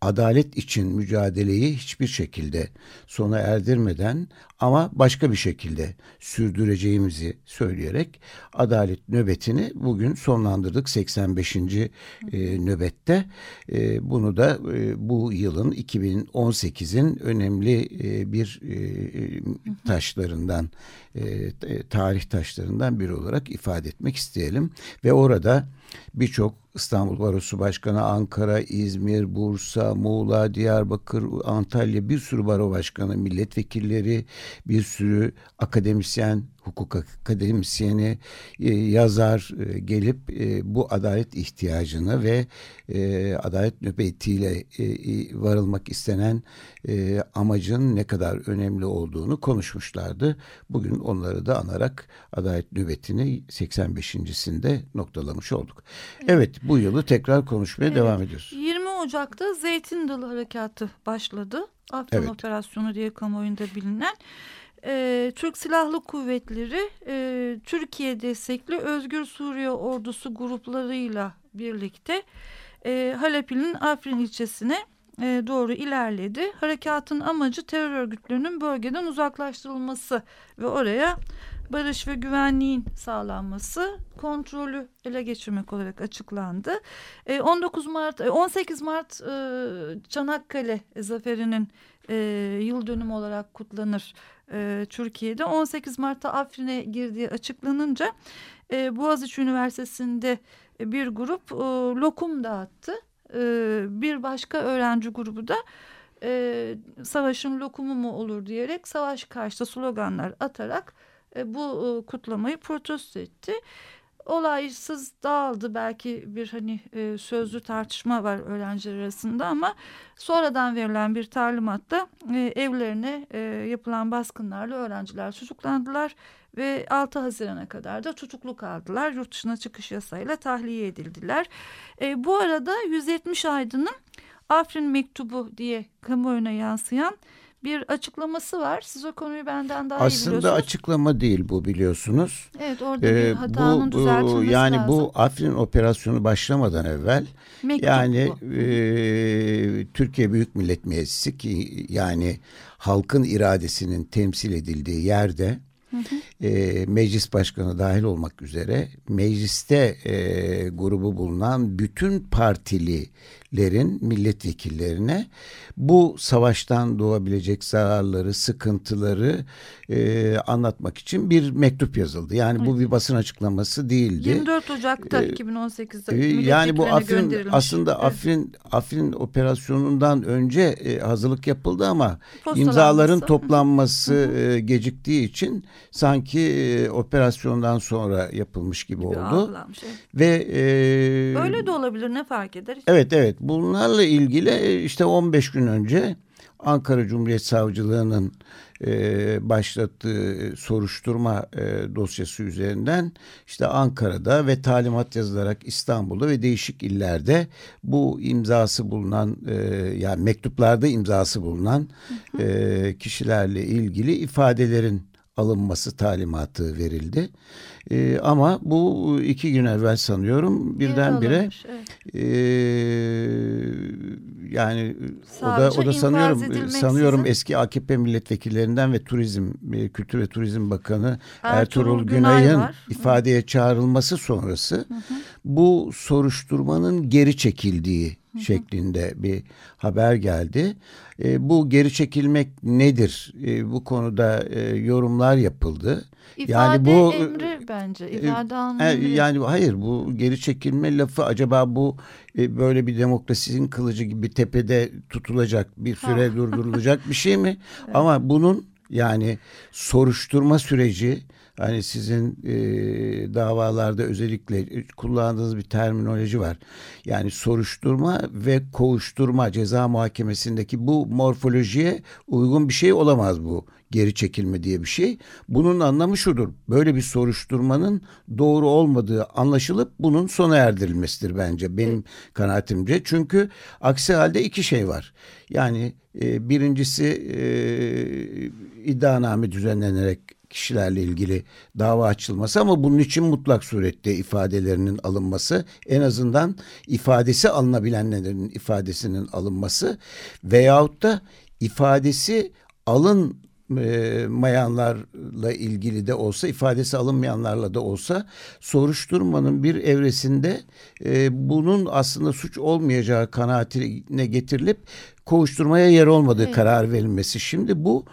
adalet için mücadeleyi hiçbir şekilde sona erdirmeden ama başka bir şekilde sürdüreceğimizi söyleyerek adalet nöbetini bugün sonlandırdık 85. E, nöbette. E, bunu da e, bu yılın 2018'in önemli e, bir e, taşlarından e, tarih taşlarından biri olarak ifade etmek isteyelim ve orada birçok İstanbul Barosu Başkanı, Ankara, İzmir, Bursa, Muğla, Diyarbakır, Antalya bir sürü baro başkanı, milletvekilleri, bir sürü akademisyen, hukuk akademisyeni, e, yazar e, gelip e, bu adalet ihtiyacını ve adalet nöbetiyle varılmak istenen amacın ne kadar önemli olduğunu konuşmuşlardı. Bugün onları da anarak adalet nöbetini 85.sinde noktalamış olduk. Evet bu yılı tekrar konuşmaya evet, devam ediyoruz. 20 Ocak'ta Zeytin Dalı Harekatı başladı. Afgan evet. Operasyonu diye kamuoyunda bilinen e, Türk Silahlı Kuvvetleri e, Türkiye destekli Özgür Suriye Ordusu gruplarıyla birlikte e, Halep'in Afrin ilçesine e, doğru ilerledi. Harekatın amacı terör örgütlerinin bölgeden uzaklaştırılması ve oraya barış ve güvenliğin sağlanması, kontrolü ele geçirmek olarak açıklandı. E, 19 Mart, 18 Mart e, Çanakkale zaferinin e, yıl dönümü olarak kutlanır e, Türkiye'de. 18 Mart'ta Afrin'e girdiği açıklanınca e, Boğaziçi Üniversitesi'nde bir grup e, lokum dağıttı. E, bir başka öğrenci grubu da e, savaşın lokumu mu olur diyerek savaş karşıtı sloganlar atarak e, bu e, kutlamayı protesto etti olaysız dağıldı. Belki bir hani e, sözlü tartışma var öğrenciler arasında ama sonradan verilen bir talimatta e, evlerine e, yapılan baskınlarla öğrenciler tutuklandılar ve 6 Haziran'a kadar da tutuklu kaldılar. Yurt dışına çıkış yasayla tahliye edildiler. E, bu arada 170 aydının Afrin Mektubu diye kamuoyuna yansıyan bir açıklaması var. Siz o konuyu benden daha Aslında iyi biliyorsunuz. açıklama değil bu biliyorsunuz. Evet orada Ee, bir hatanın bu, düzeltilmesi yani lazım. bu Afrin operasyonu başlamadan evvel Mektup yani bu. e, Türkiye Büyük Millet Meclisi ki yani halkın iradesinin temsil edildiği yerde e, meclis başkanı dahil olmak üzere mecliste e, grubu bulunan bütün partililerin milletvekillerine bu savaştan doğabilecek zararları, sıkıntıları e, anlatmak için bir mektup yazıldı. Yani bu bir basın açıklaması değildi. 24 Ocak'ta Ee, 2018'de Ee, Yani bu Afrin aslında Evet. Afrin Afrin operasyonundan önce e, hazırlık yapıldı ama imzaların toplanması e, geciktiği için sanki e, operasyondan sonra yapılmış gibi Bir oldu algılanmış, evet. ve e, Öyle de olabilir ne fark eder? Evet evet bunlarla ilgili e, işte 15 gün önce Ankara Cumhuriyet Savcılığı'nın e, başlattığı soruşturma e, dosyası üzerinden işte Ankara'da ve talimat yazılarak İstanbul'da ve değişik illerde bu imzası bulunan e, yani mektuplarda imzası bulunan e, kişilerle ilgili ifadelerin alınması talimatı verildi. E, ama bu iki gün evvel sanıyorum birdenbire evet. ee, yani o da o da sanıyorum sanıyorum eski AKP milletvekillerinden ve Turizm e, Kültür ve Turizm Bakanı Ertuğrul Ertuğrul, Günay Günay'ın var. ifadeye çağrılması sonrası bu soruşturmanın geri çekildiği şeklinde bir haber geldi. E, bu geri çekilmek nedir? E, bu konuda e, yorumlar yapıldı. İfade yani bu emri bence. e, İfade e, alınıyor. yani hayır bu geri çekilme lafı acaba bu e, böyle bir demokrasinin kılıcı gibi tepede tutulacak bir süre durdurulacak bir şey mi? Ama bunun yani soruşturma süreci hani sizin e, davalarda özellikle kullandığınız bir terminoloji var. Yani soruşturma ve kovuşturma ceza muhakemesindeki bu morfolojiye uygun bir şey olamaz bu geri çekilme diye bir şey. Bunun anlamı şudur. Böyle bir soruşturmanın doğru olmadığı anlaşılıp bunun sona erdirilmesidir bence benim kanaatimce. Çünkü aksi halde iki şey var. Yani e, birincisi e, iddianame düzenlenerek kişilerle ilgili dava açılması ama bunun için mutlak surette ifadelerinin alınması en azından ifadesi alınabilenlerin ifadesinin alınması veyahut da ifadesi alın e, mayanlarla ilgili de olsa ifadesi alınmayanlarla da olsa soruşturmanın bir evresinde e, bunun aslında suç olmayacağı kanaatine getirilip kovuşturmaya yer olmadığı Evet. karar verilmesi. Şimdi bu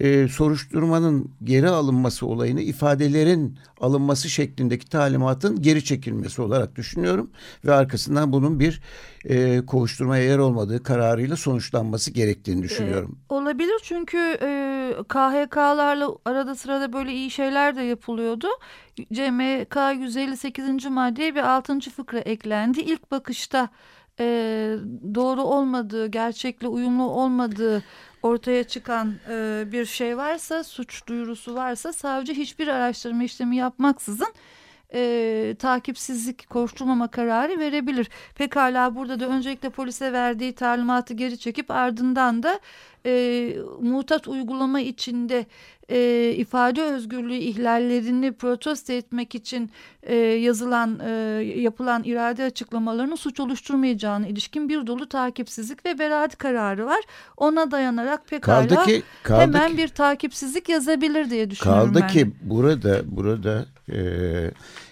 e, soruşturmanın geri alınması olayını ifadelerin alınması şeklindeki talimatın geri çekilmesi olarak düşünüyorum ve arkasından bunun bir e, kovuşturmaya yer olmadığı kararıyla sonuçlanması gerektiğini düşünüyorum. Olabilir çünkü e, KHK'larla arada sırada böyle iyi şeyler de yapılıyordu. CMK 158. maddeye bir 6. fıkra eklendi. İlk bakışta e, doğru olmadığı, gerçekle uyumlu olmadığı ortaya çıkan e, bir şey varsa, suç duyurusu varsa savcı hiçbir araştırma işlemi yapmaksızın e, takipsizlik koşturmama kararı verebilir. Pekala burada da öncelikle polise verdiği talimatı geri çekip ardından da e, mutat uygulama içinde e, ifade özgürlüğü ihlallerini protesto etmek için e, yazılan e, yapılan irade açıklamalarının suç oluşturmayacağına ilişkin bir dolu takipsizlik ve beraat kararı var. Ona dayanarak pekala Kaldı ki kaldı hemen ki, bir takipsizlik yazabilir diye düşünüyorum kaldı ben. ki burada burada e,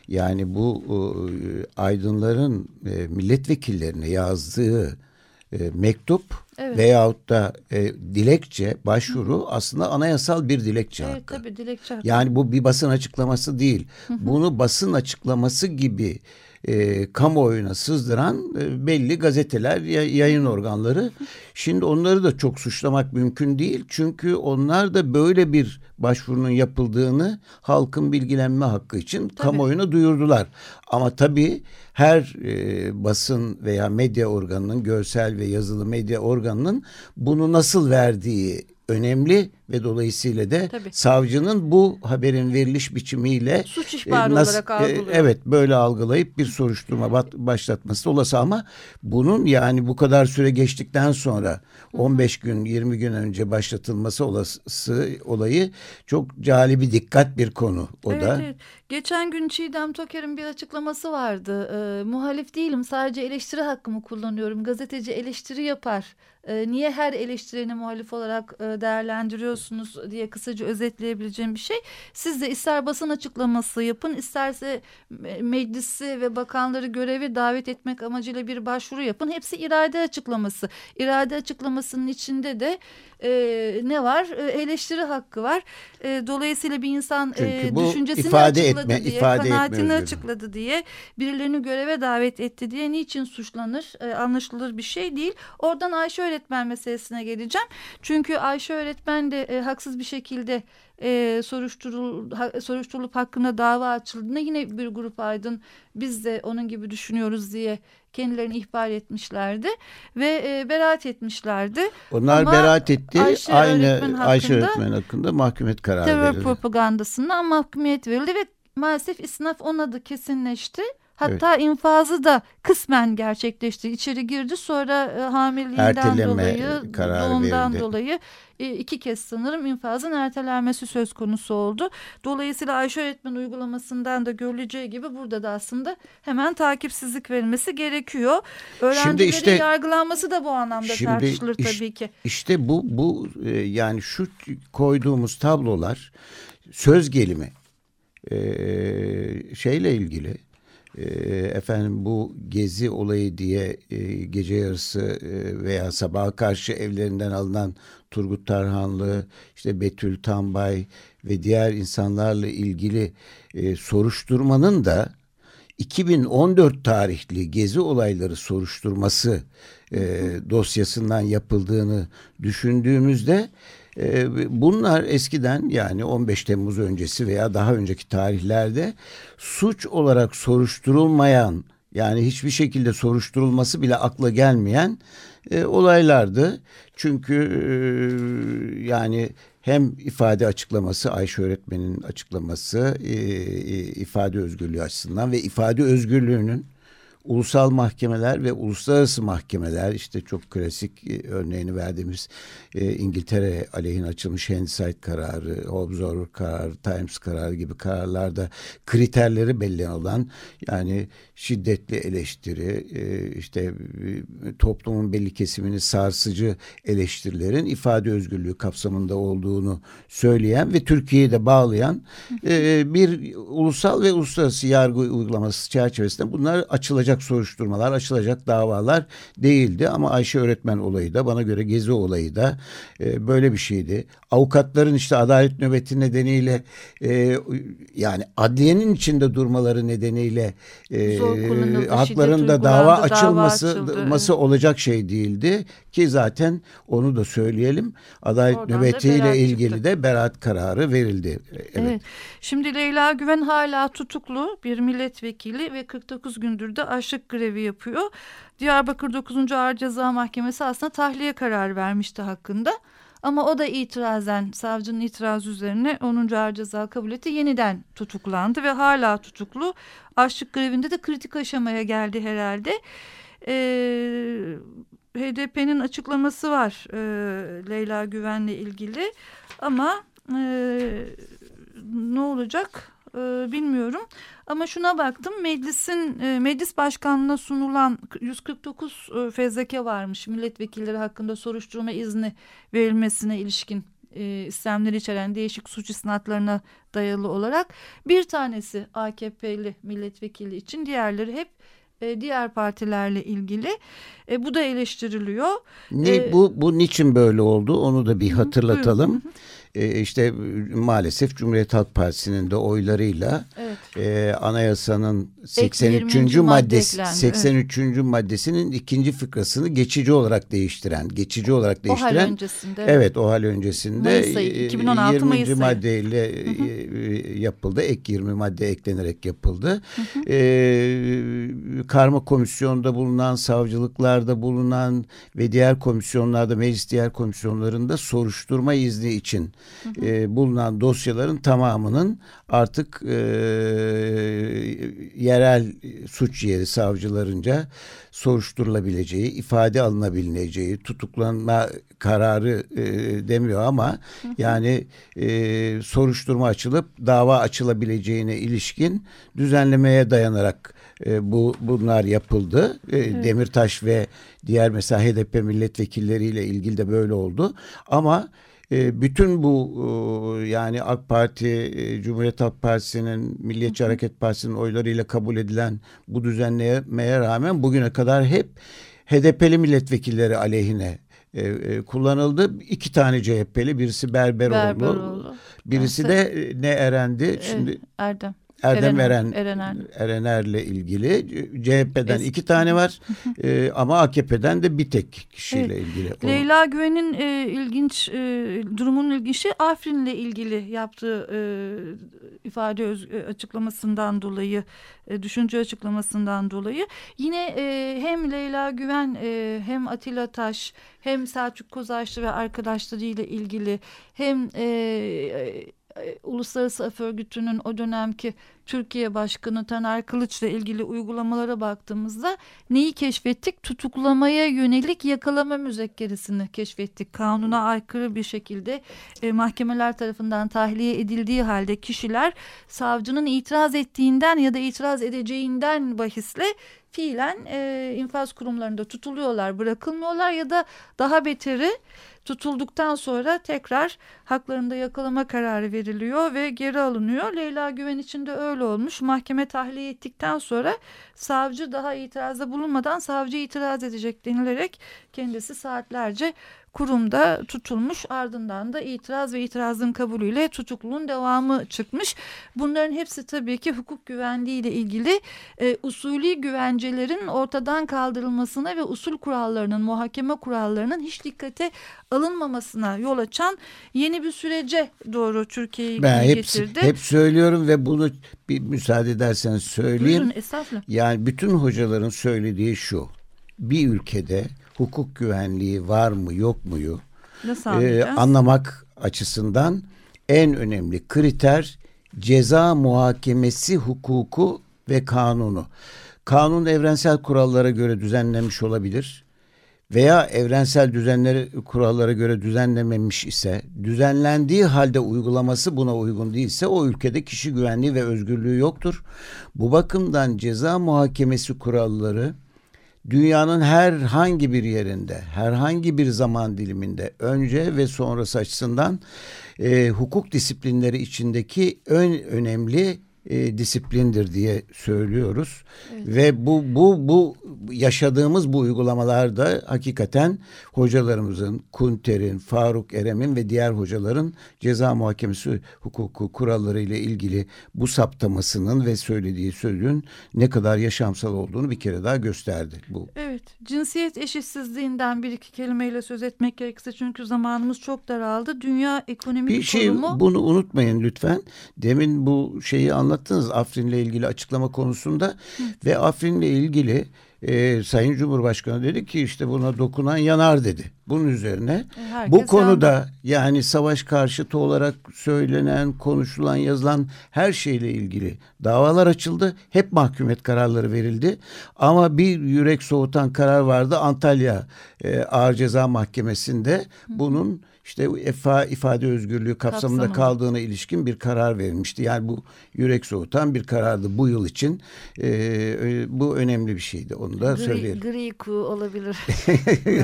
yani bu e, aydınların e, milletvekillerine yazdığı e, mektup Evet. veyahut da e, dilekçe başvuru aslında anayasal bir dilekçe Evet hakkı. tabii dilekçe hakkı. Yani bu bir basın açıklaması değil. Bunu basın açıklaması gibi e, kamuoyuna sızdıran e, belli gazeteler, ya- yayın organları. Şimdi onları da çok suçlamak mümkün değil. Çünkü onlar da böyle bir başvurunun yapıldığını halkın bilgilenme hakkı için tabii. kamuoyuna duyurdular. Ama tabii her e, basın veya medya organının, görsel ve yazılı medya organının bunu nasıl verdiği önemli ve dolayısıyla da Tabii. savcının bu haberin veriliş biçimiyle suç ihbarı e, nasıl, olarak algılıyor. E, evet böyle algılayıp bir soruşturma bat, başlatması olası ama bunun yani bu kadar süre geçtikten sonra 15 gün 20 gün önce başlatılması olası olayı çok cali bir dikkat bir konu o evet, da. Evet. Geçen gün Çiğdem Toker'in bir açıklaması vardı. E, muhalif değilim sadece eleştiri hakkımı kullanıyorum. Gazeteci eleştiri yapar. E, niye her eleştireni muhalif olarak e, değerlendiriyorsunuz diye kısaca özetleyebileceğim bir şey. Siz de ister basın açıklaması yapın isterse meclisi ve bakanları görevi davet etmek amacıyla bir başvuru yapın. Hepsi irade açıklaması. İrade açıklamasının içinde de e, ne var? E, eleştiri hakkı var. E, dolayısıyla bir insan e, düşüncesini ifade açıkladı etme, diye, ifade kanaatini açıkladı diye, birilerini göreve davet etti diye niçin suçlanır? E, anlaşılır bir şey değil. Oradan Ayşe öğretmen meselesine geleceğim. Çünkü Ayşe öğretmen de e, haksız bir şekilde e, soruşturul, ha, soruşturulup hakkında dava açıldığında yine bir grup aydın biz de onun gibi düşünüyoruz diye kendilerini ihbar etmişlerdi ve e, beraat etmişlerdi. Onlar Ama beraat etti. Ayşe Aynı öğretmen Ayşe öğretmen hakkında mahkumiyet kararı terör verildi. Terör propagandasından mahkumiyet verildi ve maalesef isnaf onun adı kesinleşti. Hatta evet. infazı da kısmen gerçekleşti. İçeri girdi sonra e, hamileliğinden Erteleme dolayı, doğumdan verildi. dolayı e, iki kez sanırım infazın ertelenmesi söz konusu oldu. Dolayısıyla Ayşe öğretmen uygulamasından da görüleceği gibi burada da aslında hemen takipsizlik verilmesi gerekiyor. Öğrencilerin şimdi işte, yargılanması da bu anlamda şimdi tartışılır iş, tabii ki. İşte bu bu e, yani şu koyduğumuz tablolar söz gelimi e, şeyle ilgili e, efendim bu gezi olayı diye e, gece yarısı e, veya sabaha karşı evlerinden alınan Turgut Tarhanlı, işte Betül Tambay ve diğer insanlarla ilgili e, soruşturmanın da 2014 tarihli gezi olayları soruşturması e, dosyasından yapıldığını düşündüğümüzde e, bunlar eskiden yani 15 Temmuz öncesi veya daha önceki tarihlerde suç olarak soruşturulmayan yani hiçbir şekilde soruşturulması bile akla gelmeyen e, olaylardı. Çünkü e, yani hem ifade açıklaması Ayşe öğretmenin açıklaması e, e, ifade özgürlüğü açısından ve ifade özgürlüğünün ulusal mahkemeler ve uluslararası mahkemeler işte çok klasik e, örneğini verdiğimiz e, İngiltere aleyhine açılmış Handicide kararı, Observer kararı, Times kararı gibi kararlarda kriterleri belli olan yani şiddetli eleştiri e, işte e, toplumun belli kesimini sarsıcı eleştirilerin ifade özgürlüğü kapsamında olduğunu söyleyen ve Türkiye'yi de bağlayan e, bir ulusal ve uluslararası yargı uygulaması çerçevesinde bunlar açılacak soruşturmalar, açılacak davalar değildi. Ama Ayşe öğretmen olayı da bana göre Gezi olayı da böyle bir şeydi. Avukatların işte adalet nöbeti nedeniyle yani adliyenin içinde durmaları nedeniyle e, haklarında dava açılması dava açıldı. olacak şey değildi. Ki zaten onu da söyleyelim. Adalet Oradan nöbetiyle ilgili çıktı. de beraat kararı verildi. Evet. evet. Şimdi Leyla Güven hala tutuklu bir milletvekili ve 49 gündür de açlık grevi yapıyor. Diyarbakır 9. Ağır Ceza Mahkemesi aslında tahliye kararı vermişti hakkında. Ama o da itirazen savcının itirazı üzerine 10. Ağır Ceza kabul etti. Yeniden tutuklandı ve hala tutuklu. Açlık grevinde de kritik aşamaya geldi herhalde. Ee, HDP'nin açıklaması var e, Leyla Güven'le ilgili ama e, ne olacak e, bilmiyorum. Ama şuna baktım meclisin e, meclis başkanlığına sunulan 149 e, fezleke varmış milletvekilleri hakkında soruşturma izni verilmesine ilişkin e, istemleri içeren değişik suç isnatlarına dayalı olarak bir tanesi AKP'li milletvekili için diğerleri hep e, diğer partilerle ilgili. E, bu da eleştiriliyor. Ne, e, bu, bu niçin böyle oldu onu da bir hatırlatalım. E, işte maalesef Cumhuriyet Halk Partisi'nin de oylarıyla Evet. e, anayasanın 83. 20. madde maddesi eklendi, 83. maddesinin ikinci fıkrasını geçici olarak değiştiren, geçici olarak O hal değiştiren öncesinde. Evet o hal öncesinde Mayıs ayı, e, 2016 20. Mayıs ayı. maddeyle e, yapıldı. Ek 20 madde eklenerek yapıldı. E, karma komisyonda bulunan, savcılıklarda bulunan ve diğer komisyonlarda, meclis diğer komisyonlarında soruşturma izni için e, bulunan dosyaların tamamının artık e, yerel suç yeri savcılarınca soruşturulabileceği, ifade alınabileceği, tutuklanma kararı e, demiyor ama yani e, soruşturma açılıp dava açılabileceğine ilişkin düzenlemeye dayanarak e, bu bunlar yapıldı. E, Demirtaş ve diğer mesela HDP milletvekilleriyle ilgili de böyle oldu. Ama bütün bu e, yani AK Parti, e, Cumhuriyet Halk Partisi'nin, Milliyetçi Hareket Partisi'nin oylarıyla kabul edilen bu düzenlemeye rağmen bugüne kadar hep HDP'li milletvekilleri aleyhine e, e, kullanıldı. İki tane CHP'li, birisi Berberoğlu, Berberoğlu. birisi de e, ne Eren'di. Şimdi Erdem. Erdem Eren- Eren, Eren Erener'le ilgili. CHP'den Eski- iki tane var. E, ama AKP'den de bir tek kişiyle ilgili. O- Leyla Güven'in e, ilginç e, durumun ilginçi Afrin'le ilgili yaptığı e, ifade öz, e, açıklamasından dolayı, e, düşünce açıklamasından dolayı. Yine e, hem Leyla Güven e, hem Atilla Taş hem Selçuk Kozaçlı ve arkadaşları ile ilgili hem e, Uluslararası Af Örgütü'nün o dönemki Türkiye Başkanı Taner Kılıç'la ilgili uygulamalara baktığımızda neyi keşfettik? Tutuklamaya yönelik yakalama müzekkeresini keşfettik. Kanuna aykırı bir şekilde e, mahkemeler tarafından tahliye edildiği halde kişiler savcının itiraz ettiğinden ya da itiraz edeceğinden bahisle fiilen e, infaz kurumlarında tutuluyorlar, bırakılmıyorlar ya da daha beteri tutulduktan sonra tekrar haklarında yakalama kararı veriliyor ve geri alınıyor. Leyla Güven için de öyle olmuş. Mahkeme tahliye ettikten sonra savcı daha itirazda bulunmadan savcı itiraz edecek denilerek kendisi saatlerce kurumda tutulmuş ardından da itiraz ve itirazın kabulüyle tutukluluğun devamı çıkmış. Bunların hepsi tabii ki hukuk güvenliği ile ilgili e, usulü güvencelerin ortadan kaldırılmasına ve usul kurallarının, muhakeme kurallarının hiç dikkate alınmamasına yol açan yeni bir sürece doğru Türkiye'yi ben hep, getirdi. hep söylüyorum ve bunu bir müsaade edersen söyleyeyim. Buyurun. Yani bütün hocaların söylediği şu. Bir ülkede hukuk güvenliği var mı yok muyu Nasıl e, anlamak açısından en önemli kriter ceza muhakemesi hukuku ve kanunu. Kanun evrensel kurallara göre düzenlenmiş olabilir veya evrensel düzenleri kurallara göre düzenlememiş ise düzenlendiği halde uygulaması buna uygun değilse o ülkede kişi güvenliği ve özgürlüğü yoktur. Bu bakımdan ceza muhakemesi kuralları dünyanın herhangi bir yerinde, herhangi bir zaman diliminde önce ve sonrası açısından e, hukuk disiplinleri içindeki ön önemli e, disiplindir diye söylüyoruz. Ve bu bu bu yaşadığımız bu uygulamalarda hakikaten hocalarımızın, Kunter'in, Faruk Erem'in ve diğer hocaların ceza muhakemesi hukuku kuralları ile ilgili bu saptamasının ve söylediği sözün ne kadar yaşamsal olduğunu bir kere daha gösterdi bu. Evet, cinsiyet eşitsizliğinden bir iki kelimeyle söz etmek gerekirse çünkü zamanımız çok daraldı. Dünya Ekonomik Bir şey Forumu bunu unutmayın lütfen. Demin bu şeyi anlattınız Afrin'le ilgili açıklama konusunda ve Afrin'le ilgili e, Sayın Cumhurbaşkanı dedi ki işte buna dokunan yanar dedi. Bunun üzerine E, herkes bu konuda yandı. yani savaş karşıtı olarak söylenen, konuşulan, yazılan her şeyle ilgili davalar açıldı. Hep mahkumet kararları verildi. Ama bir yürek soğutan karar vardı Antalya e, Ağır Ceza Mahkemesi'nde bunun işte ifa, ifade özgürlüğü kapsamında Kapsamında. kaldığına ilişkin bir karar verilmişti. Yani bu yürek soğutan bir karardı bu yıl için. E, e, bu önemli bir şeydi. Onu da gri, söyleyelim. gri ku olabilir.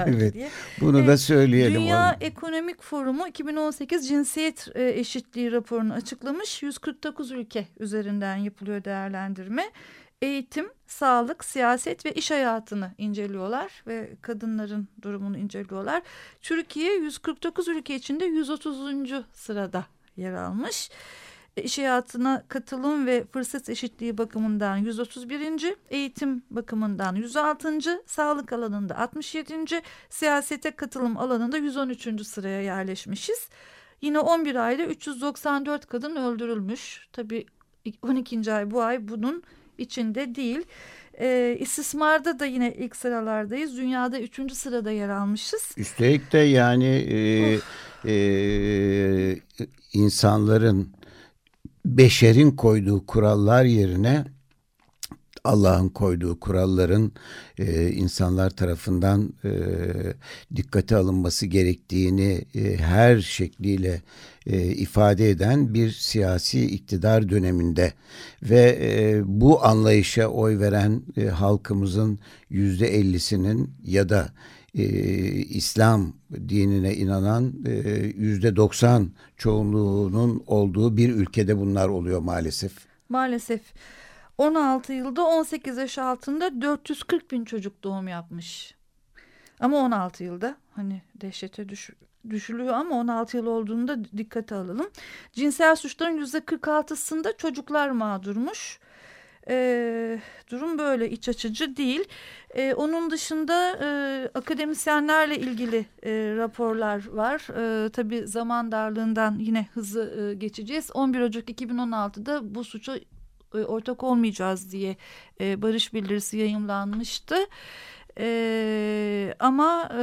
Evet. diye. Bunu da Evet, söyleyelim. Dünya Onu. Ekonomik Forumu 2018 cinsiyet e, eşitliği raporunu açıklamış. 149 ülke üzerinden yapılıyor değerlendirme. Eğitim, sağlık, siyaset ve iş hayatını inceliyorlar ve kadınların durumunu inceliyorlar. Türkiye 149 ülke içinde 130. sırada yer almış. E, iş hayatına katılım ve fırsat eşitliği bakımından 131. Eğitim bakımından 106. Sağlık alanında 67. Siyasete katılım alanında 113. sıraya yerleşmişiz. Yine 11 ayda 394 kadın öldürülmüş. Tabii 12. ay bu ay bunun içinde değil. E, istismarda da yine ilk sıralardayız. Dünyada üçüncü sırada yer almışız. Üstelik de yani e, e, insanların beşerin koyduğu kurallar yerine Allah'ın koyduğu kuralların e, insanlar tarafından e, dikkate alınması gerektiğini e, her şekliyle e, ifade eden bir siyasi iktidar döneminde ve e, bu anlayışa oy veren e, halkımızın yüzde ellisinin ya da e, İslam dinine inanan e, yüzde doksan çoğunluğunun olduğu bir ülkede bunlar oluyor maalesef. Maalesef. 16 yılda 18 yaş altında 440 bin çocuk doğum yapmış. Ama 16 yılda hani dehşete düş, düşülüyor ama 16 yıl olduğunda dikkate alalım. Cinsel suçların %46'sında çocuklar mağdurmuş. Ee, durum böyle iç açıcı değil. Ee, onun dışında e, akademisyenlerle ilgili e, raporlar var. E, tabii zaman darlığından yine hızlı e, geçeceğiz. 11 Ocak 2016'da bu suçu e, ortak olmayacağız diye e, barış bildirisi yayımlanmıştı. E, ama e,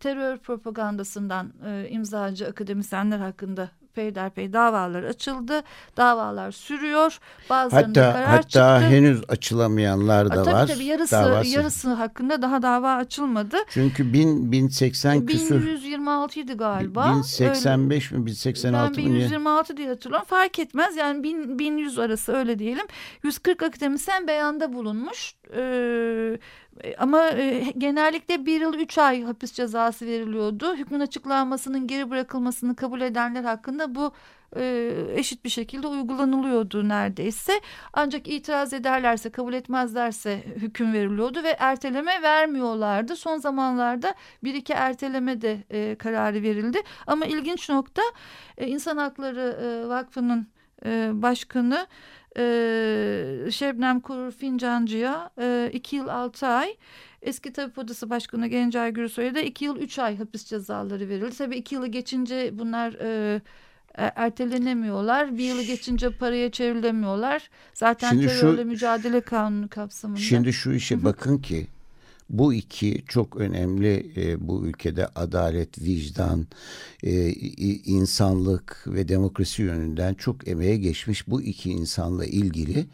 terör propagandasından e, imzacı akademisyenler hakkında peyderpey davalar açıldı. Davalar sürüyor. Bazılarında hatta, karar hatta çıktı. henüz açılamayanlar da tabii, var. Tabii yarısı, davası. yarısı hakkında daha dava açılmadı. Çünkü 1000 1080 küsür. 1126 idi galiba. 1085 mi 1086 ben mı? 1126 diye hatırlıyorum. Fark etmez yani 1000, 1100 arası öyle diyelim. 140 akademisyen beyanda bulunmuş. Ee, ama e, genellikle bir yıl üç ay hapis cezası veriliyordu. Hükmün açıklanmasının geri bırakılmasını kabul edenler hakkında bu e, eşit bir şekilde uygulanılıyordu neredeyse. Ancak itiraz ederlerse, kabul etmezlerse hüküm veriliyordu ve erteleme vermiyorlardı. Son zamanlarda bir iki erteleme de e, kararı verildi. Ama ilginç nokta e, İnsan Hakları e, Vakfı'nın e, başkanı e, Şebnem Kurur Fincancı'ya e, iki yıl altı ay Eski Tabip Odası Başkanı Gencay Gürsoy'a da iki yıl üç ay hapis cezaları verildi. Tabii iki yılı geçince bunlar e, ertelenemiyorlar. Bir yılı geçince paraya çevrilemiyorlar. Zaten Şimdi terörle şu, mücadele kanunu kapsamında. Şimdi şu işe bakın ki bu iki çok önemli e, bu ülkede adalet, vicdan, e, insanlık ve demokrasi yönünden çok emeğe geçmiş bu iki insanla ilgili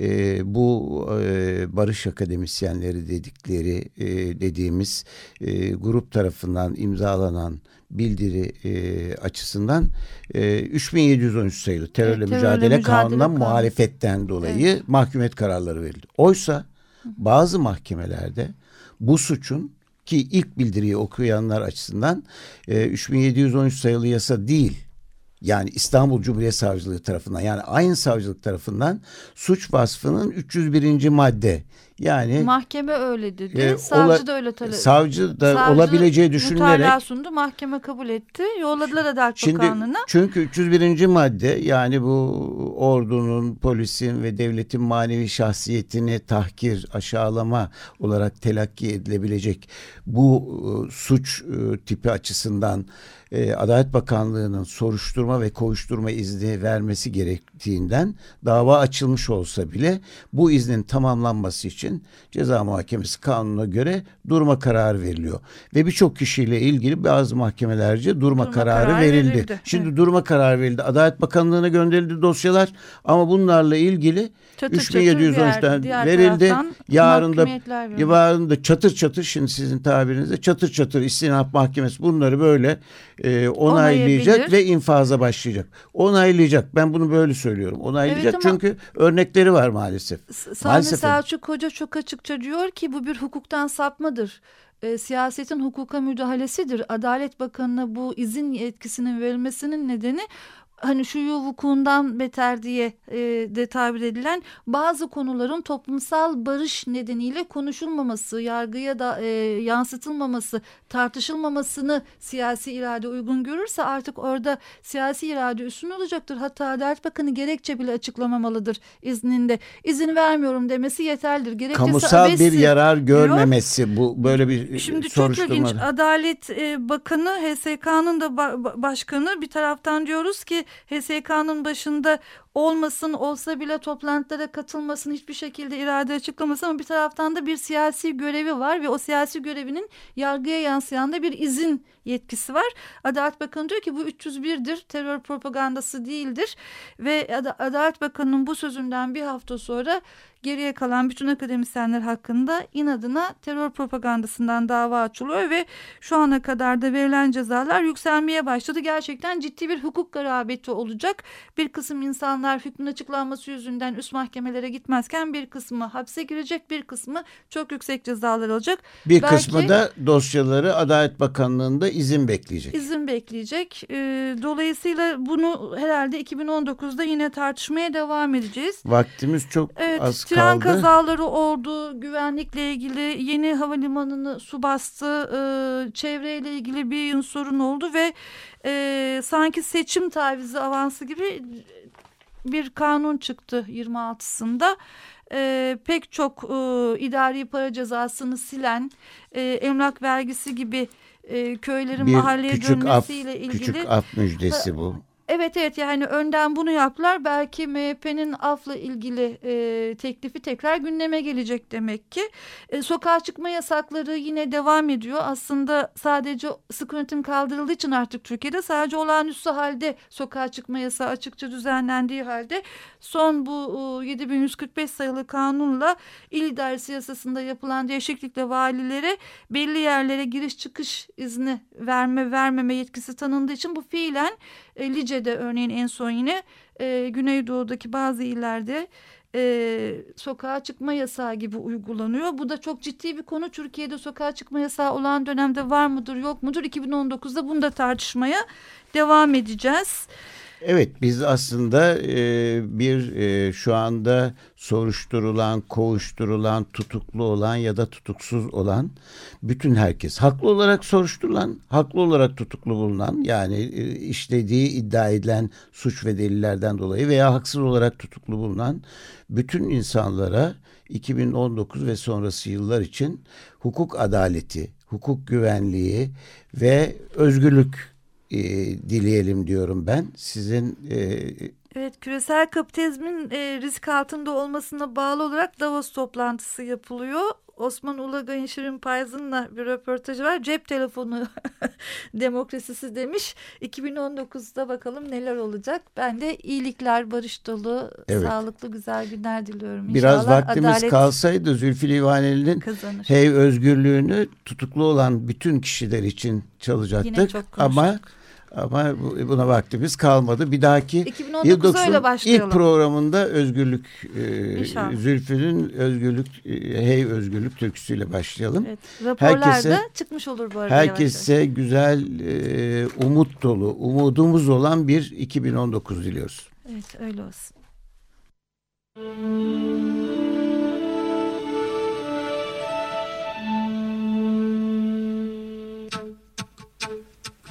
e, bu e, barış akademisyenleri dedikleri e, dediğimiz e, grup tarafından imzalanan bildiri e, açısından e, 3713 sayılı terörle evet, mücadele, mücadele kanununa kanun. muhalefetten dolayı evet. mahkumiyet kararları verildi. Oysa bazı mahkemelerde bu suçun ki ilk bildiriyi okuyanlar açısından e, 3713 sayılı yasa değil yani İstanbul Cumhuriyet Savcılığı tarafından yani aynı savcılık tarafından suç vasfının 301. madde yani mahkeme öyle dedi. E, savcı ola, da öyle talep. Savcı da savcı olabileceği düşünülerek sundu. Mahkeme kabul etti. Yolladılar Adalet Şimdi, Bakanlığı'na. Çünkü 301. madde yani bu ordunun, polisin ve devletin manevi şahsiyetini tahkir, aşağılama olarak telakki edilebilecek bu e, suç e, tipi açısından e, Adalet Bakanlığı'nın soruşturma ve kovuşturma izni vermesi gerektiğinden dava açılmış olsa bile bu iznin tamamlanması için ceza muhakemesi kanununa göre durma kararı veriliyor. Ve birçok kişiyle ilgili bazı mahkemelerce durma, durma kararı, kararı verildi. verildi. Şimdi evet. durma kararı verildi. Adalet Bakanlığı'na gönderildi dosyalar ama bunlarla ilgili çatır 3713'ten verildi. Yarın da, yarın da çatır çatır şimdi sizin tabirinizde çatır çatır istinaf mahkemesi bunları böyle e, onaylayacak ve infaza başlayacak. Onaylayacak. Ben bunu böyle söylüyorum. Onaylayacak evet, çünkü örnekleri var maalesef. Sami maalesef. Selçuk Hoca çok açıkça diyor ki bu bir hukuktan sapmadır. E, siyasetin hukuka müdahalesidir. Adalet Bakanı'na bu izin yetkisinin verilmesinin nedeni hani şu vukuundan beter diye e, de tabir edilen bazı konuların toplumsal barış nedeniyle konuşulmaması, yargıya da e, yansıtılmaması, tartışılmamasını siyasi irade uygun görürse artık orada siyasi irade üstün olacaktır. Hatta Adalet Bakanı gerekçe bile açıklamamalıdır izninde. İzin vermiyorum demesi yeterlidir. Gerekçesi Kamusal bir yarar diyor. görmemesi bu böyle bir Şimdi çok ilginç. Adalet e, Bakanı HSK'nın da ba- ba- başkanı bir taraftan diyoruz ki HSK'nın başında olmasın olsa bile toplantılara katılmasın hiçbir şekilde irade açıklamasın ama bir taraftan da bir siyasi görevi var ve o siyasi görevinin yargıya yansıyan da bir izin yetkisi var. Adalet Bakanı diyor ki bu 301'dir terör propagandası değildir ve Ad- Adalet Bakanı'nın bu sözünden bir hafta sonra geriye kalan bütün akademisyenler hakkında inadına terör propagandasından dava açılıyor ve şu ana kadar da verilen cezalar yükselmeye başladı. Gerçekten ciddi bir hukuk garabeti olacak. Bir kısım insanlar hükmün açıklanması yüzünden üst mahkemelere gitmezken bir kısmı hapse girecek, bir kısmı çok yüksek cezalar alacak. Bir Belki- kısmı da dosyaları Adalet Bakanlığı'nda izin bekleyecek. izin bekleyecek. Ee, dolayısıyla bunu herhalde 2019'da yine tartışmaya devam edeceğiz. Vaktimiz çok Evet, az tren kaldı. kazaları oldu, güvenlikle ilgili yeni havalimanını su bastı, e, çevreyle ilgili bir sorun oldu ve e, sanki seçim tavizi avansı gibi bir kanun çıktı 26'sında. E, pek çok e, idari para cezasını silen, e, emlak vergisi gibi e, köylerin bir mahalleye küçük af, dönmesiyle ilgili küçük af müjdesi bu. Evet evet yani önden bunu yaptılar. Belki MHP'nin afla ilgili e, teklifi tekrar gündeme gelecek demek ki. E, sokağa çıkma yasakları yine devam ediyor. Aslında sadece sıkı yönetim kaldırıldığı için artık Türkiye'de sadece olağanüstü halde sokağa çıkma yasağı açıkça düzenlendiği halde son bu e, 7145 sayılı kanunla il idaresi yasasında yapılan değişiklikle valilere belli yerlere giriş çıkış izni verme vermeme yetkisi tanındığı için bu fiilen e, Lice'de örneğin en son yine e, Güneydoğu'daki bazı illerde e, sokağa çıkma yasağı gibi uygulanıyor. Bu da çok ciddi bir konu. Türkiye'de sokağa çıkma yasağı olan dönemde var mıdır yok mudur? 2019'da bunu da tartışmaya devam edeceğiz. Evet biz aslında e, bir e, şu anda soruşturulan, kovuşturulan, tutuklu olan ya da tutuksuz olan bütün herkes haklı olarak soruşturulan, haklı olarak tutuklu bulunan yani e, işlediği iddia edilen suç ve delillerden dolayı veya haksız olarak tutuklu bulunan bütün insanlara 2019 ve sonrası yıllar için hukuk adaleti, hukuk güvenliği ve özgürlük e, dileyelim diyorum ben. Sizin e, Evet, küresel kapitalizmin e, risk altında olmasına bağlı olarak Davos toplantısı yapılıyor. Osman Ulagay'ın Şirin Payzın'la bir röportajı var. Cep telefonu demokrasisi demiş. 2019'da bakalım neler olacak. Ben de iyilikler, barış dolu, Evet. sağlıklı, güzel günler diliyorum. biraz İnşallah vaktimiz adalet kalsaydı Zülfü Livaneli'nin hey özgürlüğünü tutuklu olan bütün kişiler için çalacaktık ama ama bu- buna vaktimiz kalmadı. Bir dahaki 2019 Yıldoksun ilk programında özgürlük e. Zülfü'nün özgürlük e, hey özgürlük türküsüyle başlayalım. Evet, raporlarda Herkese- çıkmış olur bu arada. yavaş. Herkese güzel, e, umut dolu, umudumuz olan bir 2019 diliyoruz. Evet öyle olsun.